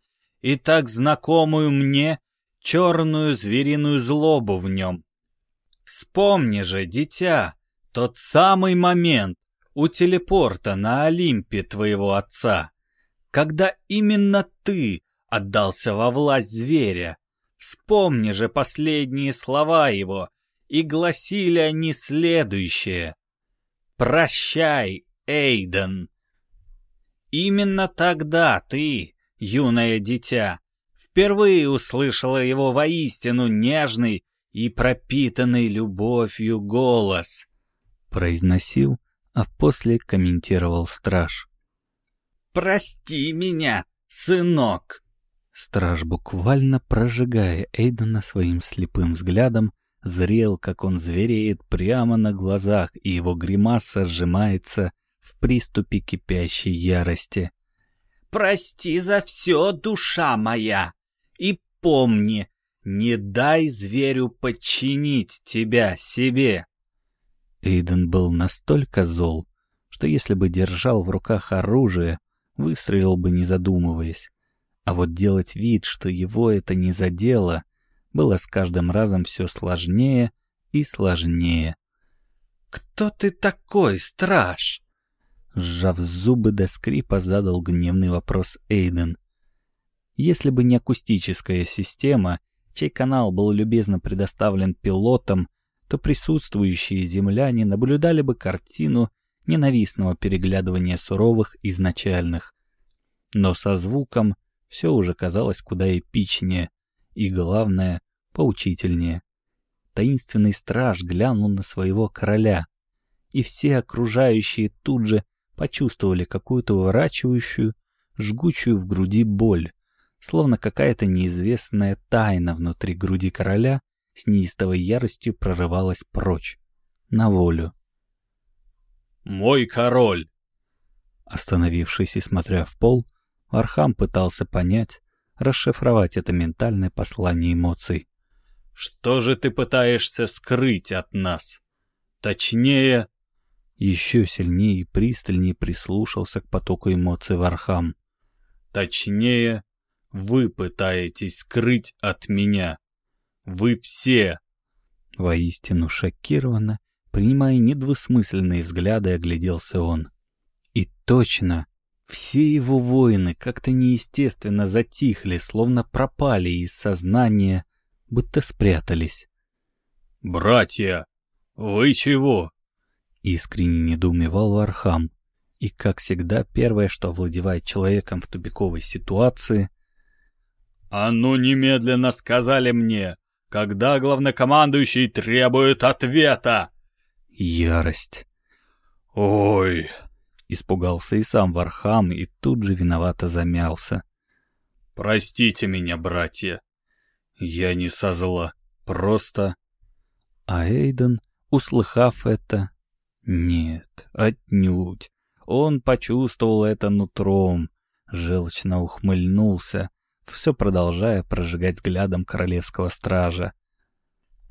и так знакомую мне черную звериную злобу в нем. Вспомни же, дитя, тот самый момент у телепорта на Олимпе твоего отца, когда именно ты отдался во власть зверя. Вспомни же последние слова его, и гласили они следующее. «Прощай, Эйден!» Именно тогда ты, юное дитя, впервые услышала его воистину нежный и пропитанный любовью голос. Произносил, а после комментировал страж. «Прости меня, сынок!» Страж, буквально прожигая Эйдена своим слепым взглядом, зрел, как он звереет прямо на глазах, и его гримаса сжимается в приступе кипящей ярости. «Прости за все, душа моя, и помни, не дай зверю подчинить тебя себе!» Эйден был настолько зол, что если бы держал в руках оружие, выстрелил бы не задумываясь. А вот делать вид, что его это не задело, было с каждым разом все сложнее и сложнее. «Кто ты такой, страж?» Сжав зубы до скрипа, задал гневный вопрос Эйден. Если бы не акустическая система, чей канал был любезно предоставлен пилотам, то присутствующие земляне наблюдали бы картину ненавистного переглядывания суровых изначальных. Но со звуком все уже казалось куда эпичнее и, главное, поучительнее. Таинственный страж глянул на своего короля, и все окружающие тут же почувствовали какую-то выворачивающую, жгучую в груди боль, словно какая-то неизвестная тайна внутри груди короля с неистовой яростью прорывалась прочь, на волю. «Мой король!» Остановившись и смотря в пол, Вархам пытался понять, расшифровать это ментальное послание эмоций. «Что же ты пытаешься скрыть от нас? Точнее...» Еще сильнее и пристальнее прислушался к потоку эмоций Вархам. «Точнее, вы пытаетесь скрыть от меня. Вы все!» Воистину шокированно, принимая недвусмысленные взгляды, огляделся он. И точно, все его воины как-то неестественно затихли, словно пропали из сознания, будто спрятались. «Братья, вы чего?» Искренне недоумевал Вархам. И, как всегда, первое, что овладевает человеком в тупиковой ситуации... «А ну немедленно сказали мне, когда главнокомандующий требует ответа!» Ярость. «Ой!» Испугался и сам Вархам, и тут же виновато замялся. «Простите меня, братья. Я не со зла, просто...» А Эйден, услыхав это... Нет, отнюдь. Он почувствовал это нутром, желчно ухмыльнулся, все продолжая прожигать взглядом королевского стража.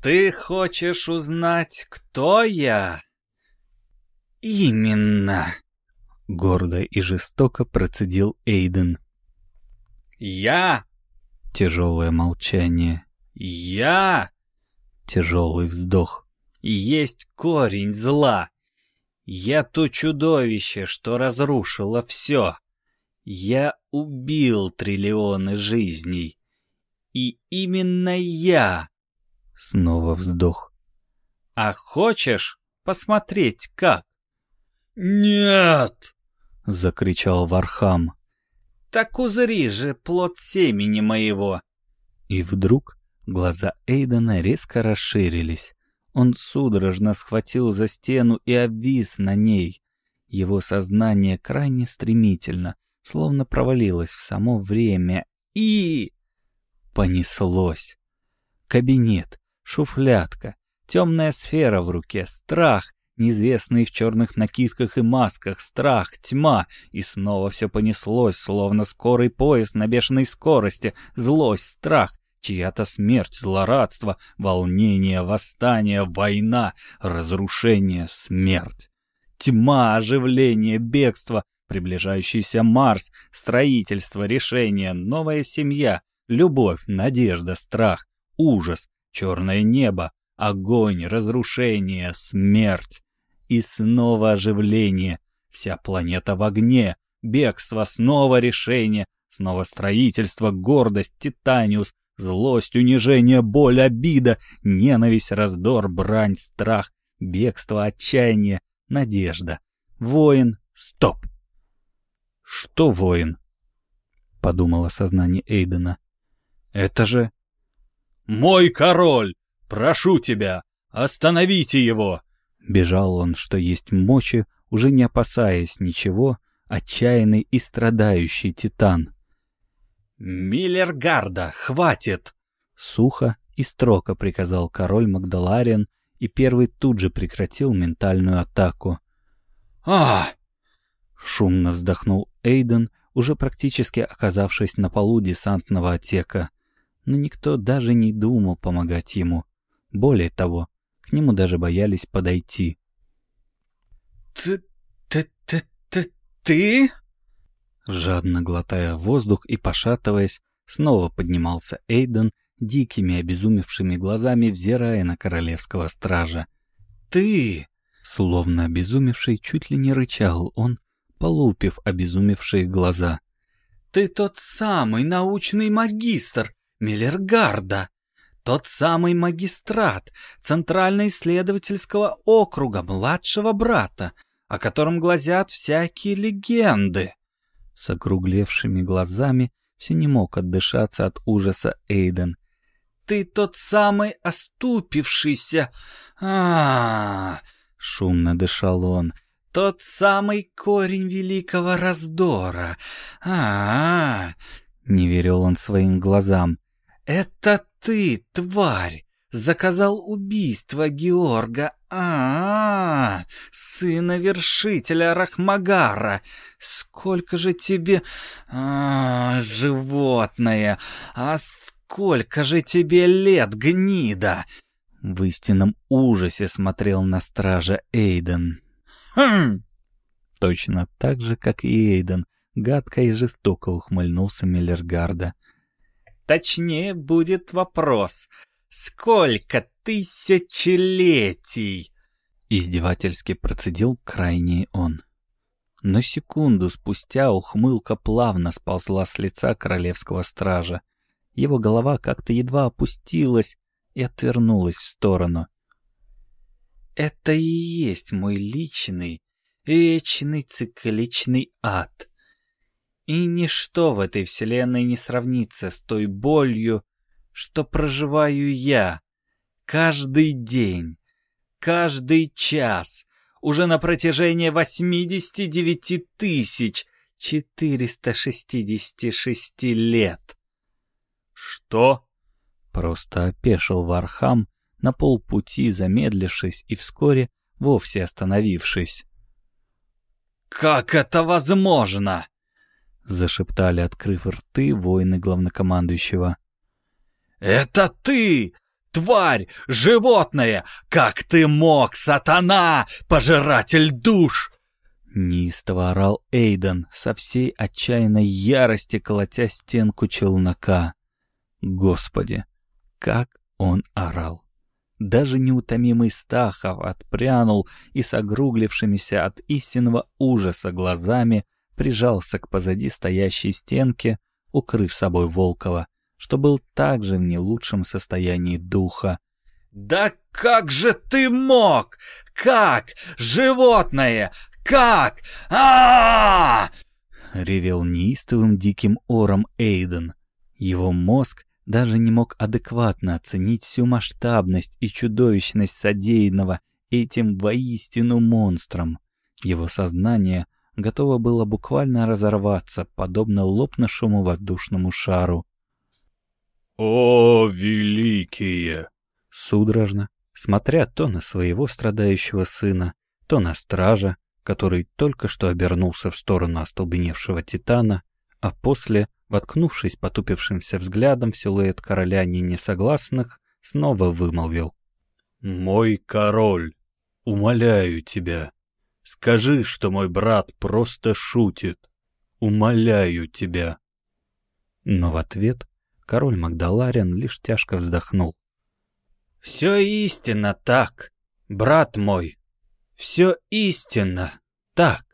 «Ты хочешь узнать, кто я?» «Именно!» — гордо и жестоко процедил Эйден. «Я!» — тяжелое молчание. «Я!» — тяжелый вздох. «Есть корень зла. Я то чудовище, что разрушило все. Я убил триллионы жизней. И именно я!» Снова вздох. «А хочешь посмотреть, как?» «Нет!» — закричал Вархам. «Так узри же плод семени моего!» И вдруг глаза Эйдена резко расширились. Он судорожно схватил за стену и обвис на ней. Его сознание крайне стремительно, словно провалилось в само время, и... Понеслось. Кабинет, шуфлятка, темная сфера в руке, страх, неизвестный в черных накидках и масках, страх, тьма, и снова все понеслось, словно скорый поезд на бешеной скорости, злость, страх, чья-то смерть, злорадство, волнение, восстание, война, разрушение, смерть. Тьма, оживление, бегство, приближающийся Марс, строительство, решение, новая семья, любовь, надежда, страх, ужас, черное небо, огонь, разрушение, смерть. И снова оживление, вся планета в огне, бегство, снова решение, снова строительство, гордость, титаниус, злость, унижение, боль, обида, ненависть, раздор, брань, страх, бегство, отчаяние, надежда. Воин, стоп! Что воин? Подумало сознание Эйдена. Это же... «Мой король! Прошу тебя, остановите его!» Бежал он, что есть мочи, уже не опасаясь ничего, отчаянный и страдающий титан. «Миллергарда, хватит!» Сухо и строго приказал король Магдалариан, и первый тут же прекратил ментальную атаку. а Шумно вздохнул Эйден, уже практически оказавшись на полу десантного отсека. Но никто даже не думал помогать ему. Более того, к нему даже боялись подойти. «Ты... ты... ты... ты... ты...» Жадно глотая воздух и пошатываясь, снова поднимался Эйден, дикими обезумевшими глазами взирая на королевского стража. «Ты!» Словно обезумевший, чуть ли не рычал он, полупив обезумевшие глаза. «Ты тот самый научный магистр Миллергарда!» Тот самый магистрат Центрально-исследовательского округа младшего брата, о котором глазят всякие легенды. С округлевшими глазами все не мог отдышаться от ужаса Эйден. «Ты тот самый оступившийся... а, -а, шумно дышал он. «Тот самый корень великого раздора... -а Не верил он своим глазам. «Это ты, тварь, заказал убийство Георга, а, -а, -а сына вершителя Рахмагара. Сколько же тебе, а, -а животное, а сколько же тебе лет, гнида?» В истинном ужасе смотрел на стража Эйден. «Хм!» Точно так же, как и Эйден, гадко и жестоко ухмыльнулся Миллергарда. Точнее будет вопрос. Сколько тысячелетий? Издевательски процедил крайний он. Но секунду спустя ухмылка плавно сползла с лица королевского стража. Его голова как-то едва опустилась и отвернулась в сторону. «Это и есть мой личный, вечный цикличный ад», и ничто в этой вселенной не сравнится с той болью, что проживаю я каждый день, каждый час, уже на протяжении 89 тысяч 466 лет. «Что?» — просто опешил Вархам, на полпути замедлившись и вскоре вовсе остановившись. «Как это возможно?» — зашептали, открыв рты, воины главнокомандующего. «Это ты, тварь, животное! Как ты мог, сатана, пожиратель душ!» Неистово орал Эйден, со всей отчаянной ярости колотя стенку челнока. Господи, как он орал! Даже неутомимый Стахов отпрянул и с огруглившимися от истинного ужаса глазами прижался к позади стоящей стенке, укрыв собой Волкова, что был также в не лучшем состоянии духа. «Да как же ты мог? Как? Животное! Как? а, -а, -а ревел неистовым диким ором Эйден. Его мозг даже не мог адекватно оценить всю масштабность и чудовищность содеянного этим воистину монстром. Его сознание готово было буквально разорваться, подобно лопнувшему воздушному шару. «О, великие!» Судорожно, смотря то на своего страдающего сына, то на стража, который только что обернулся в сторону остолбеневшего Титана, а после, воткнувшись потупившимся взглядом в силуэт короля несогласных, снова вымолвил. «Мой король, умоляю тебя, Скажи, что мой брат просто шутит. Умоляю тебя. Но в ответ король Магдаларин лишь тяжко вздохнул. «Все истинно так, брат мой. Все истинно так».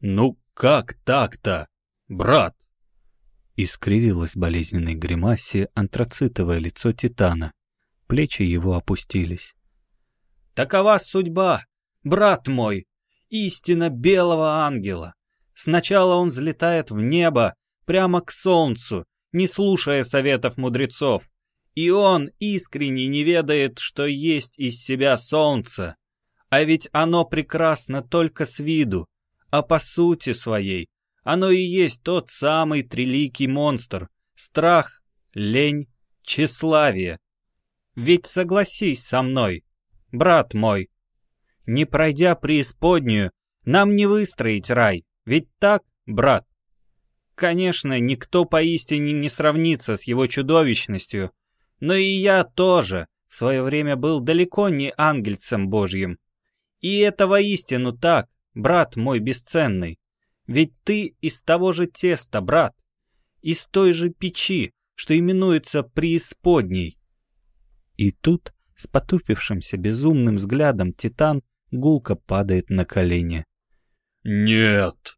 «Ну как так-то, брат?» Искривилось болезненной гримасе антрацитовое лицо Титана. Плечи его опустились. «Такова судьба, брат мой, истина белого ангела. Сначала он взлетает в небо, прямо к солнцу, не слушая советов мудрецов. И он искренне не ведает, что есть из себя солнце. А ведь оно прекрасно только с виду, а по сути своей оно и есть тот самый триликий монстр. Страх, лень, тщеславие. Ведь согласись со мной, брат мой, не пройдя преисподнюю, нам не выстроить рай, ведь так, брат? Конечно, никто поистине не сравнится с его чудовищностью, но и я тоже в свое время был далеко не ангельцем Божьим. И это воистину так, брат мой бесценный. Ведь ты из того же теста, брат, из той же печи, что именуется преисподней. И тут, с потупившимся безумным взглядом, Титан гулко падает на колени. «Нет!» —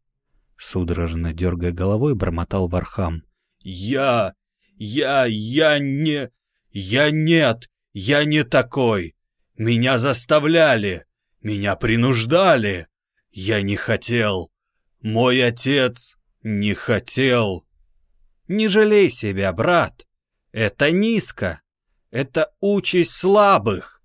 судорожно дергая головой, бормотал Вархам. «Я... я... я не... я нет... я не такой! Меня заставляли! Меня принуждали! Я не хотел! Мой отец не хотел. Не жалей себя, брат. Это низко. Это участь слабых.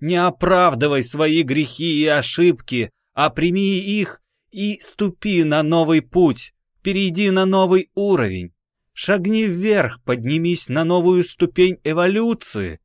Не оправдывай свои грехи и ошибки, а прими их и ступи на новый путь, перейди на новый уровень. Шагни вверх, поднимись на новую ступень эволюции.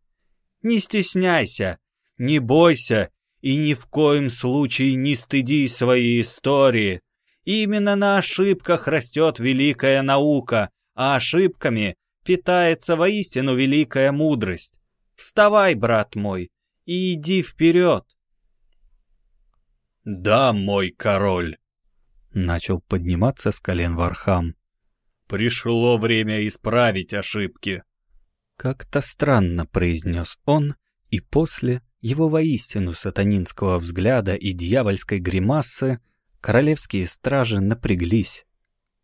Не стесняйся, не бойся и ни в коем случае не стыдись своей истории, Именно на ошибках растет великая наука, а ошибками питается воистину великая мудрость. Вставай, брат мой, и иди вперед. «Да, мой король!» — начал подниматься с колен Вархам. «Пришло время исправить ошибки!» Как-то странно произнес он, и после его воистину сатанинского взгляда и дьявольской гримасы Королевские стражи напряглись,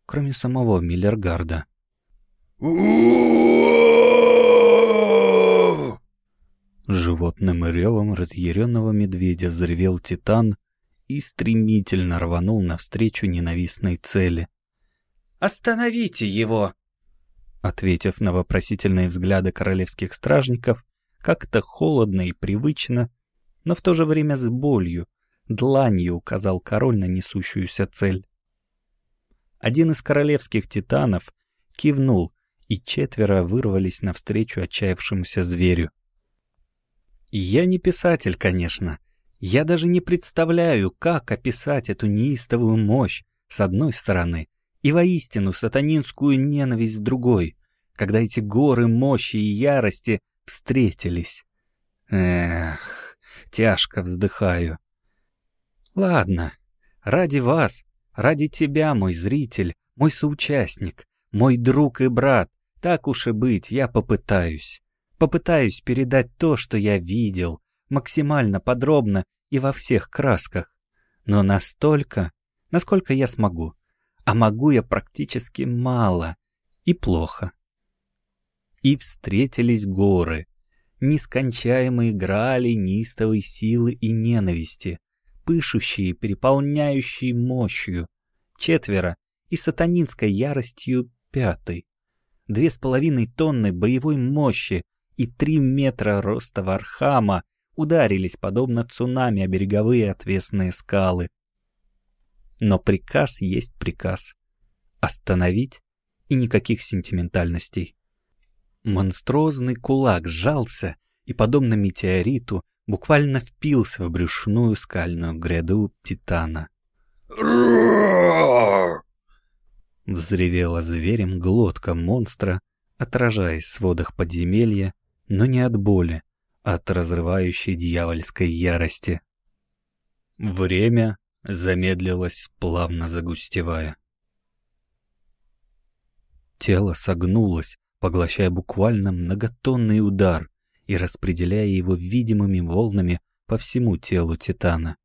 кроме самого Миллергарда. Животным ревом разъяренного медведя взревел Титан и стремительно рванул навстречу ненавистной цели. «Остановите его!» Ответив на вопросительные взгляды королевских стражников, как-то холодно и привычно, но в то же время с болью, дланью указал король на несущуюся цель. Один из королевских титанов кивнул, и четверо вырвались навстречу отчаявшемуся зверю. Я не писатель, конечно. Я даже не представляю, как описать эту неистовую мощь с одной стороны и воистину сатанинскую ненависть с другой, когда эти горы мощи и ярости встретились. Эх, тяжко вздыхаю. Ладно, ради вас, ради тебя, мой зритель, мой соучастник, мой друг и брат, так уж и быть, я попытаюсь. Попытаюсь передать то, что я видел, максимально подробно и во всех красках. Но настолько, насколько я смогу. А могу я практически мало и плохо. И встретились горы, нескончаемые грали неистовой силы и ненависти, пышущие, переполняющие мощью. Четверо и сатанинской яростью пятый. Две с половиной тонны боевой мощи и три метра роста Вархама ударились подобно цунами о береговые отвесные скалы. Но приказ есть приказ. Остановить и никаких сентиментальностей. Монструозный кулак сжался и, подобно метеориту, буквально впился в брюшную скальную гряду Титана. Взревела зверем глотка монстра, отражаясь в сводах подземелья, но не от боли, от разрывающей дьявольской ярости. Время замедлилось, плавно загустевая. Тело согнулось, поглощая буквально многотонный удар и распределяя его видимыми волнами по всему телу Титана.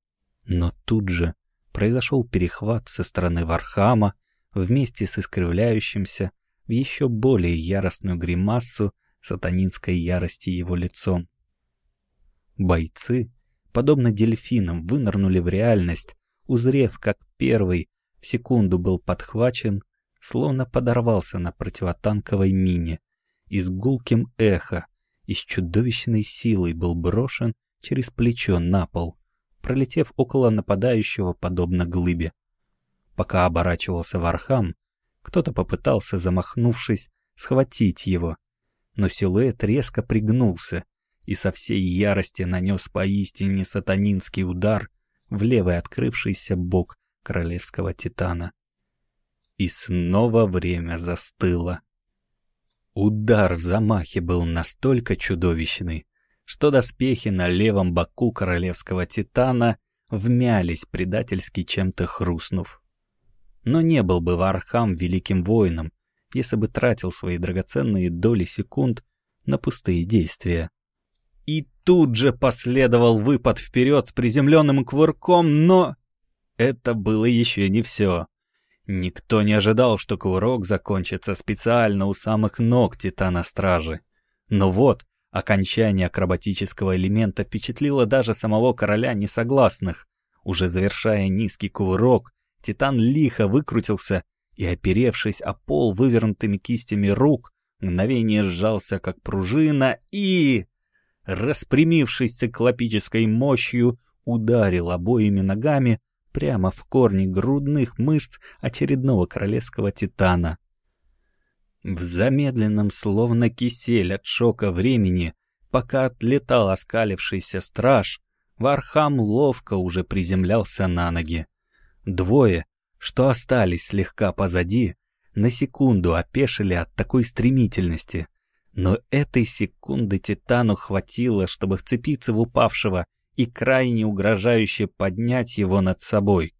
Но тут же произошел перехват со стороны Вархама вместе с искривляющимся в еще более яростную гримасу сатанинской ярости его лицом. Бойцы, подобно дельфинам, вынырнули в реальность, узрев, как первый в секунду был подхвачен, словно подорвался на противотанковой мине, и с гулким эхо и с чудовищной силой был брошен через плечо на пол, пролетев около нападающего подобно глыбе. Пока оборачивался Вархам, кто-то попытался, замахнувшись, схватить его, но силуэт резко пригнулся и со всей ярости нанес поистине сатанинский удар в левый открывшийся бок королевского титана. И снова время застыло. Удар в замахе был настолько чудовищный, что доспехи на левом боку королевского титана вмялись предательски чем-то хрустнув. Но не был бы Вархам великим воином, если бы тратил свои драгоценные доли секунд на пустые действия. Тут же последовал выпад вперед с приземленным кувырком, но... Это было еще не все. Никто не ожидал, что кувырок закончится специально у самых ног Титана-Стражи. Но вот, окончание акробатического элемента впечатлило даже самого короля несогласных. Уже завершая низкий кувырок, Титан лихо выкрутился и, оперевшись о пол вывернутыми кистями рук, мгновение сжался, как пружина, и, распрямившись циклопической мощью, ударил обоими ногами прямо в корни грудных мышц очередного королевского титана. В замедленном, словно кисель от шока времени, пока отлетал оскалившийся страж, Вархам ловко уже приземлялся на ноги. Двое, что остались слегка позади, на секунду опешили от такой стремительности. Но этой секунды Титану хватило, чтобы вцепиться в упавшего и крайне угрожающе поднять его над собой,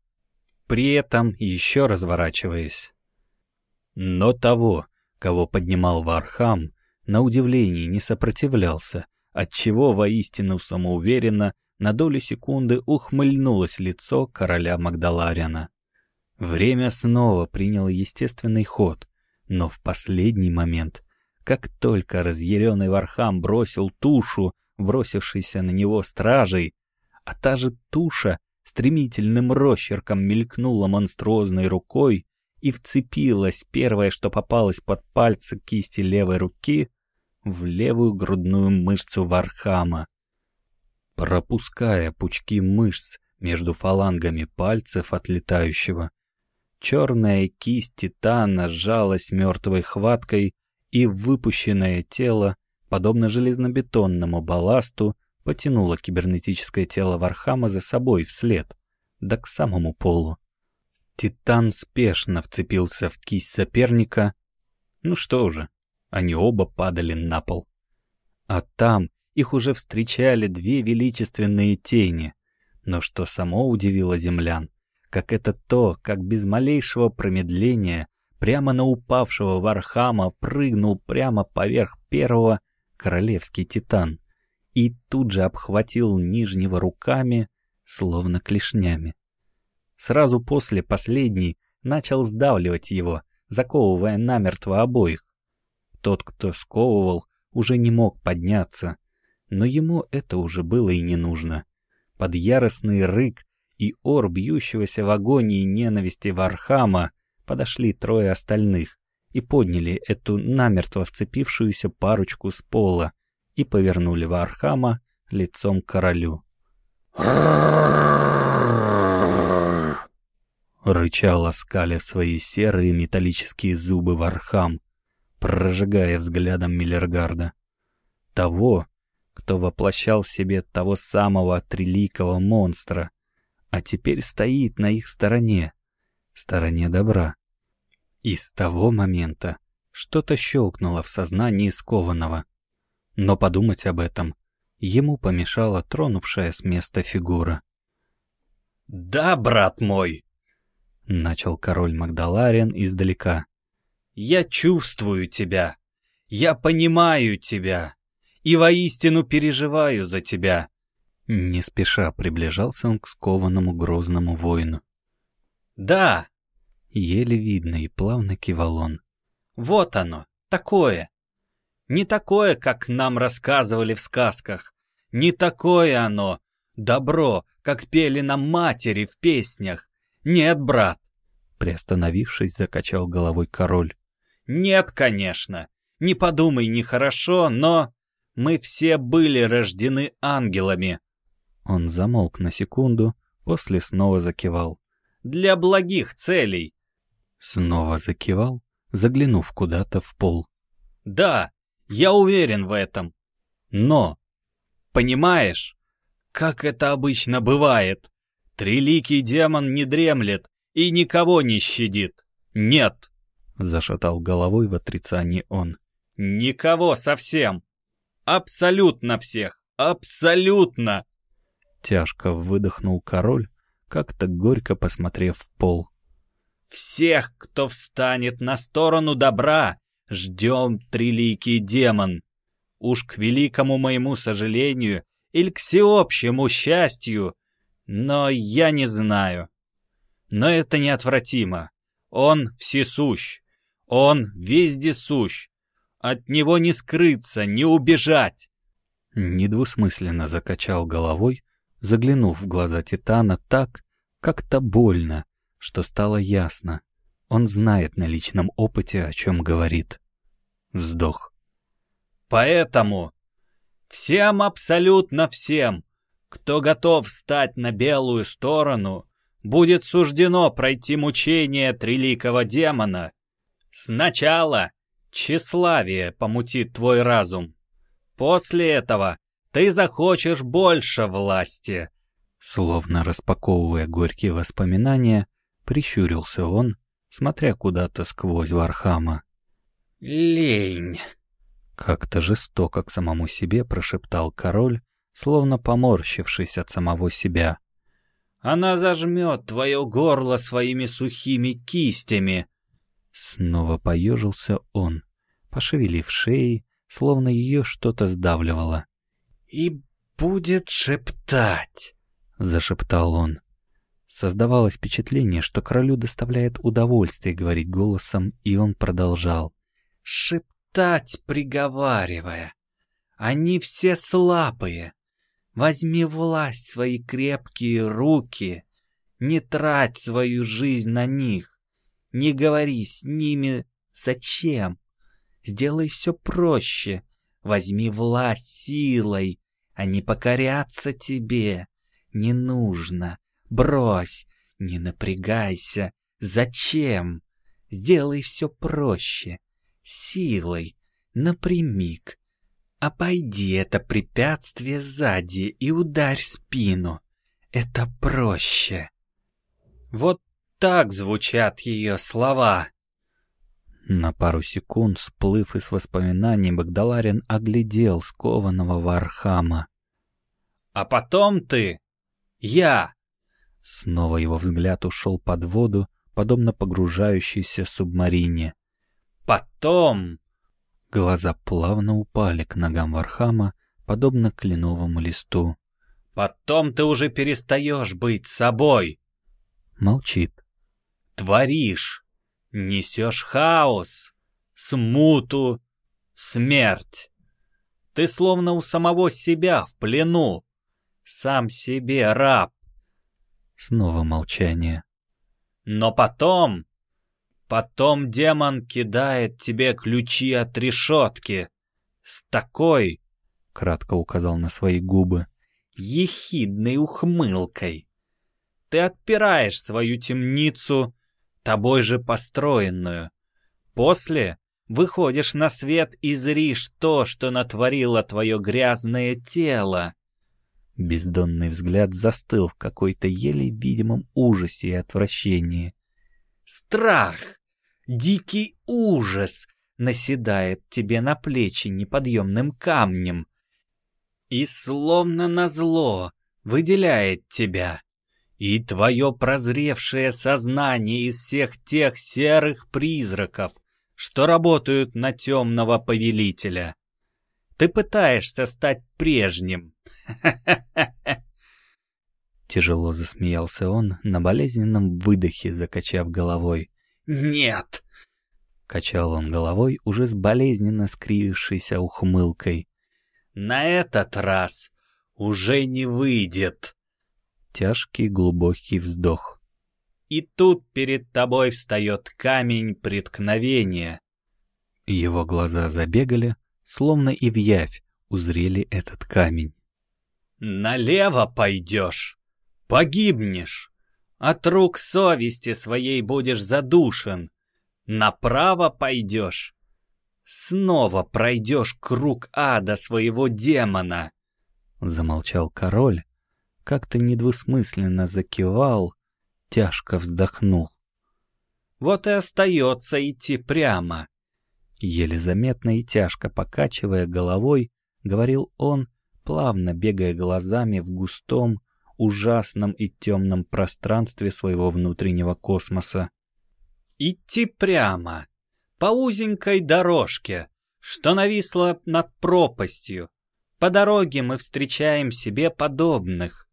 при этом еще разворачиваясь. Но того, кого поднимал Вархам, на удивление не сопротивлялся, отчего воистину самоуверенно на долю секунды ухмыльнулось лицо короля Магдаларяна. Время снова приняло естественный ход, но в последний момент, как только разъяренный Вархам бросил тушу бросившейся на него стражей, а та же туша стремительным росчерком мелькнула монструозной рукой и вцепилась первое, что попалось под пальцы кисти левой руки, в левую грудную мышцу Вархама. Пропуская пучки мышц между фалангами пальцев отлетающего, черная кисть титана сжалась мертвой хваткой, и выпущенное тело подобно железнобетонному балласту, потянуло кибернетическое тело Вархама за собой вслед, да к самому полу. Титан спешно вцепился в кисть соперника. Ну что же, они оба падали на пол. А там их уже встречали две величественные тени. Но что само удивило землян, как это то, как без малейшего промедления прямо на упавшего Вархама прыгнул прямо поверх первого королевский титан, и тут же обхватил нижнего руками, словно клешнями. Сразу после последний начал сдавливать его, заковывая намертво обоих. Тот, кто сковывал, уже не мог подняться, но ему это уже было и не нужно. Под яростный рык и ор бьющегося в агонии ненависти Вархама подошли трое остальных, и подняли эту намертво вцепившуюся парочку с пола и повернули Вархама лицом к королю. Рычал, оскаля свои серые металлические зубы Вархам, прожигая взглядом Миллергарда. Того, кто воплощал в себе того самого триликого монстра, а теперь стоит на их стороне, стороне добра. И с того момента что-то щелкнуло в сознании скованного. Но подумать об этом ему помешала тронувшая с места фигура. «Да, брат мой!» — начал король Магдаларен издалека. «Я чувствую тебя, я понимаю тебя и воистину переживаю за тебя». Не спеша приближался он к скованному грозному воину. «Да!» — еле видно и плавно кивал он. «Вот оно, такое. Не такое, как нам рассказывали в сказках. Не такое оно, добро, как пели нам матери в песнях. Нет, брат!» Приостановившись, закачал головой король. «Нет, конечно. Не подумай нехорошо, но мы все были рождены ангелами». Он замолк на секунду, после снова закивал. «Для благих целей». Снова закивал, заглянув куда-то в пол. «Да, я уверен в этом. Но, понимаешь, как это обычно бывает, триликий демон не дремлет и никого не щадит. Нет!» Зашатал головой в отрицании он. «Никого совсем! Абсолютно всех! Абсолютно!» Тяжко выдохнул король, как-то горько посмотрев в пол. «Всех, кто встанет на сторону добра, ждем триликий демон. Уж к великому моему сожалению или к всеобщему счастью, но я не знаю. Но это неотвратимо. Он всесущ, он вездесущ. От него не скрыться, не убежать. Недвусмысленно закачал головой, заглянув в глаза Титана так, как-то больно, что стало ясно. Он знает на личном опыте, о чем говорит. Вздох. Поэтому всем, абсолютно всем, кто готов встать на белую сторону, будет суждено пройти мучение триликого демона. Сначала тщеславие помутит твой разум. После этого ты захочешь больше власти. Словно распаковывая горькие воспоминания, прищурился он, смотря куда-то сквозь Вархама. «Лень!» Как-то жестоко к самому себе прошептал король, словно поморщившись от самого себя. «Она зажмет твое горло своими сухими кистями!» Снова поежился он, пошевелив шеей, словно ее что-то сдавливало. «И будет шептать!» — зашептал он. Создавалось впечатление, что королю доставляет удовольствие говорить голосом, и он продолжал. «Шептать, приговаривая. Они все слабые. Возьми власть в свои крепкие руки. Не трать свою жизнь на них. Не говори с ними зачем. Сделай все проще. Возьми власть силой, а не покоряться тебе. Не нужно. Брось, не напрягайся. Зачем? Сделай все проще. Силой, напрямик. Обойди это препятствие сзади и ударь спину. Это проще. Вот так звучат ее слова. На пару секунд, всплыв из воспоминаний, Багдаларин оглядел скованного Вархама. «А потом ты... я...» Снова его взгляд ушел под воду, подобно погружающейся субмарине. «Потом...» Глаза плавно упали к ногам Вархама, подобно кленовому листу. «Потом ты уже перестаешь быть собой!» Молчит. «Творишь! Несешь хаос, смуту, смерть! Ты словно у самого себя в плену, сам себе раб, Снова молчание. Но потом... Потом демон кидает тебе ключи от решетки. С такой, кратко указал на свои губы, ехидной ухмылкой. Ты отпираешь свою темницу, тобой же построенную. После выходишь на свет и зришь то, что натворило твое грязное тело. Бездонный взгляд застыл в какой-то еле видимом ужасе и отвращении. Страх, дикий ужас наседает тебе на плечи неподъемным камнем и словно назло выделяет тебя. И твое прозревшее сознание из всех тех серых призраков, что работают на темного повелителя. Ты пытаешься стать прежним. Тяжело засмеялся он на болезненном выдохе, закачав головой. «Нет!» Качал он головой, уже с болезненно скривившейся ухмылкой. «На этот раз уже не выйдет!» Тяжкий глубокий вздох. «И тут перед тобой встает камень преткновения!» Его глаза забегали, словно и в явь узрели этот камень. «Налево пойдешь!» Погибнешь. От рук совести своей будешь задушен. Направо пойдешь. Снова пройдешь круг ада своего демона. Замолчал король, как-то недвусмысленно закивал, тяжко вздохнул. Вот и остается идти прямо. Еле заметно и тяжко покачивая головой, говорил он, плавно бегая глазами в густом, ужасном и темном пространстве своего внутреннего космоса. «Идти прямо, по узенькой дорожке, что нависла над пропастью. По дороге мы встречаем себе подобных».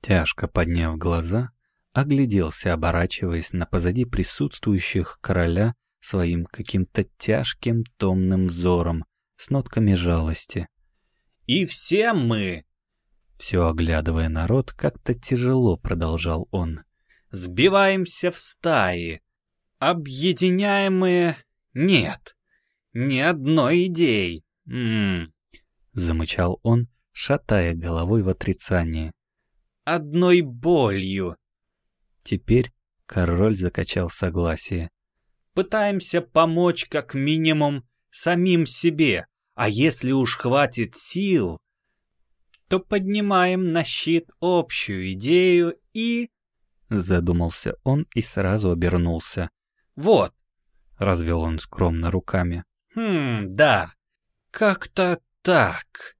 Тяжко подняв глаза, огляделся, оборачиваясь на позади присутствующих короля своим каким-то тяжким томным взором с нотками жалости. «И все мы все оглядывая народ, как-то тяжело продолжал он. «Сбиваемся в стаи. Объединяемые... Нет, ни одной идеи. М -м -м. Замычал он, шатая головой в отрицании. «Одной болью». Теперь король закачал согласие. «Пытаемся помочь как минимум самим себе, а если уж хватит сил, то поднимаем на щит общую идею и...» Задумался он и сразу обернулся. «Вот!» — развел он скромно руками. «Хм, да, как-то так...»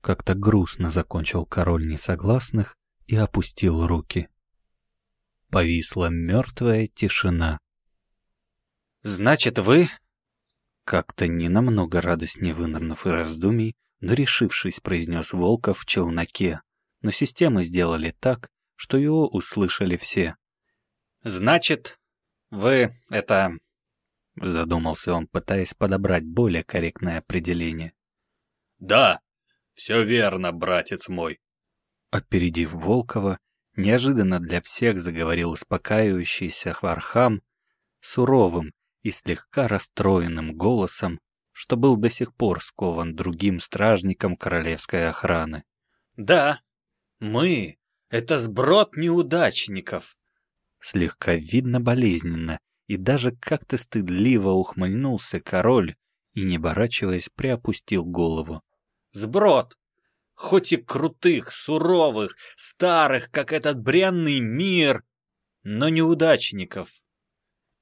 Как-то грустно закончил король несогласных и опустил руки. Повисла мертвая тишина. «Значит, вы...» Как-то ненамного радостнее вынырнув и раздумий, но решившись, произнес Волков в челноке. Но системы сделали так, что его услышали все. «Значит, вы это...» Задумался он, пытаясь подобрать более корректное определение. «Да, все верно, братец мой». Опередив Волкова, неожиданно для всех заговорил успокаивающийся Хвархам суровым и слегка расстроенным голосом, что был до сих пор скован другим стражником королевской охраны. «Да, мы — это сброд неудачников!» Слегка видно болезненно, и даже как-то стыдливо ухмыльнулся король и, не оборачиваясь, приопустил голову. «Сброд! Хоть и крутых, суровых, старых, как этот бренный мир, но неудачников!»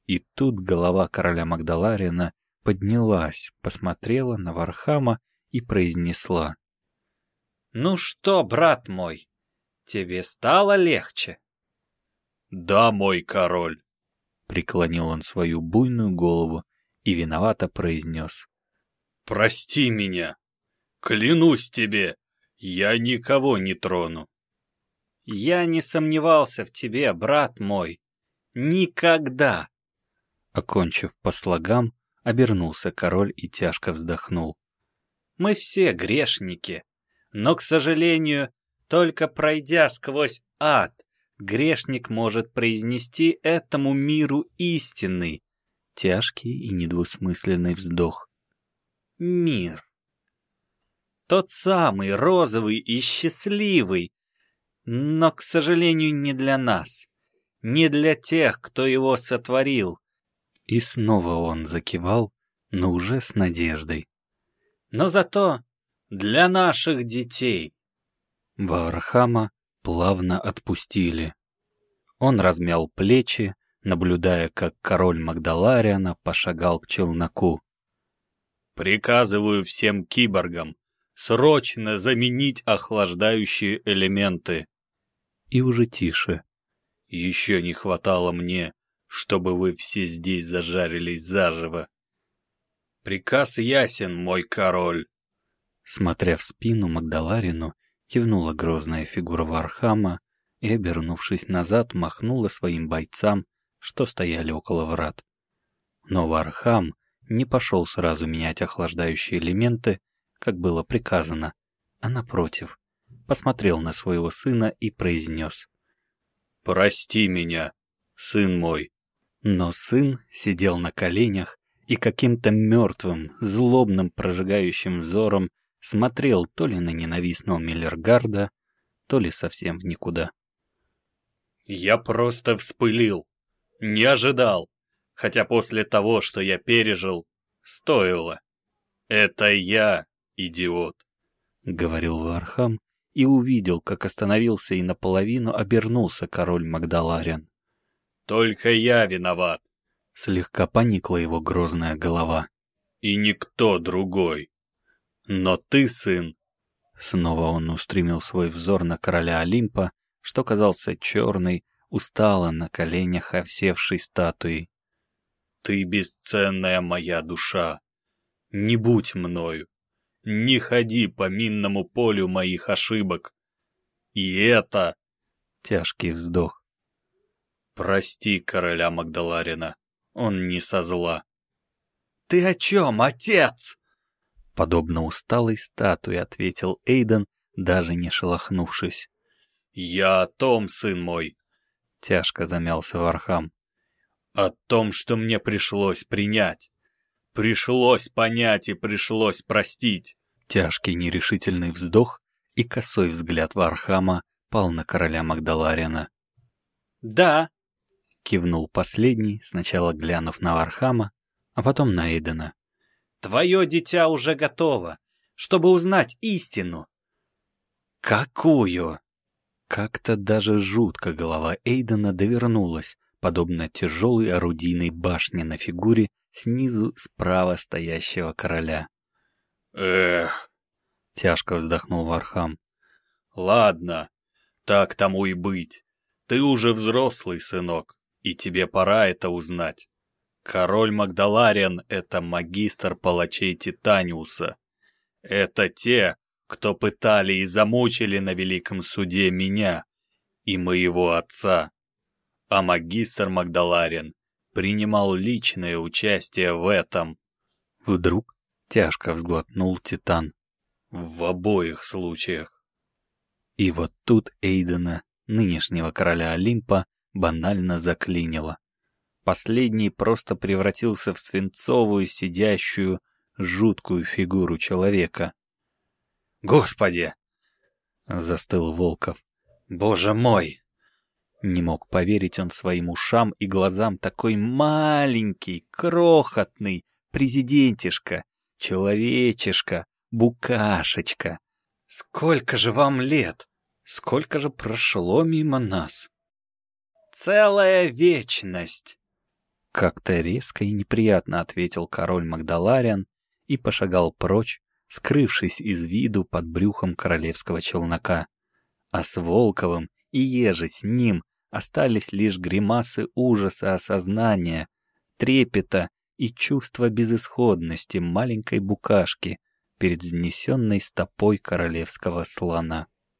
И тут голова короля Магдаларина поднялась, посмотрела на Вархама и произнесла. «Ну что, брат мой, тебе стало легче?» «Да, мой король», — преклонил он свою буйную голову и виновато произнес. «Прости меня. Клянусь тебе, я никого не трону». «Я не сомневался в тебе, брат мой. Никогда!» Окончив по слогам, Обернулся король и тяжко вздохнул. «Мы все грешники, но, к сожалению, только пройдя сквозь ад, грешник может произнести этому миру истинный, тяжкий и недвусмысленный вздох. Мир. Тот самый розовый и счастливый, но, к сожалению, не для нас, не для тех, кто его сотворил, и снова он закивал, но уже с надеждой. «Но зато для наших детей!» Вархама плавно отпустили. Он размял плечи, наблюдая, как король Магдалариана пошагал к челноку. «Приказываю всем киборгам срочно заменить охлаждающие элементы!» И уже тише, Еще не хватало мне, чтобы вы все здесь зажарились заживо. Приказ ясен, мой король. Смотря в спину Магдаларину, кивнула грозная фигура Вархама и, обернувшись назад, махнула своим бойцам, что стояли около врат. Но Вархам не пошел сразу менять охлаждающие элементы, как было приказано, а напротив, посмотрел на своего сына и произнес. «Прости меня, сын мой». Но сын сидел на коленях и каким-то мертвым, злобным, прожигающим взором смотрел то ли на ненавистного Миллергарда, то ли совсем в никуда. «Я просто вспылил. Не ожидал. Хотя после того, что я пережил, стоило. Это я, идиот», — говорил Вархам и увидел, как остановился и наполовину обернулся король Магдаларен. «Только я виноват», — слегка поникла его грозная голова. «И никто другой. Но ты, сын...» Снова он устремил свой взор на короля Олимпа, что казался черной, устало на коленях овсевшей статуи. «Ты бесценная моя душа. Не будь мною. Не ходи по минному полю моих ошибок. И это...» Тяжкий вздох. «Прости короля Магдаларина, он не со зла». «Ты о чем, отец?» Подобно усталой статуе ответил Эйден, даже не шелохнувшись. «Я о том, сын мой!» — тяжко замялся Вархам. «О том, что мне пришлось принять. Пришлось понять и пришлось простить». Тяжкий нерешительный вздох и косой взгляд Вархама пал на короля Магдаларина. «Да», — кивнул последний, сначала глянув на Вархама, а потом на Эйдена. «Твое дитя уже готово, чтобы узнать истину». «Какую?» Как-то даже жутко голова Эйдена довернулась, подобно тяжелой орудийной башне на фигуре снизу справа стоящего короля. «Эх!» — тяжко вздохнул Вархам. «Ладно, так тому и быть. Ты уже взрослый, сынок, и тебе пора это узнать. Король Магдалариан — это магистр палачей Титаниуса. Это те, кто пытали и замучили на Великом Суде меня и моего отца. А магистр Магдаларин принимал личное участие в этом. Вдруг тяжко взглотнул Титан. В обоих случаях. И вот тут Эйдена, нынешнего короля Олимпа, банально заклинило. Последний просто превратился в свинцовую, сидящую, жуткую фигуру человека. «Господи!» — застыл Волков. «Боже мой!» Не мог поверить он своим ушам и глазам такой маленький, крохотный президентишка, человечишка, букашечка. «Сколько же вам лет? Сколько же прошло мимо нас?» «Целая вечность!» Как-то резко и неприятно ответил король Магдалариан и пошагал прочь, скрывшись из виду под брюхом королевского челнока. А с Волковым и еже с ним остались лишь гримасы ужаса осознания, трепета и чувства безысходности маленькой букашки перед занесенной стопой королевского слона.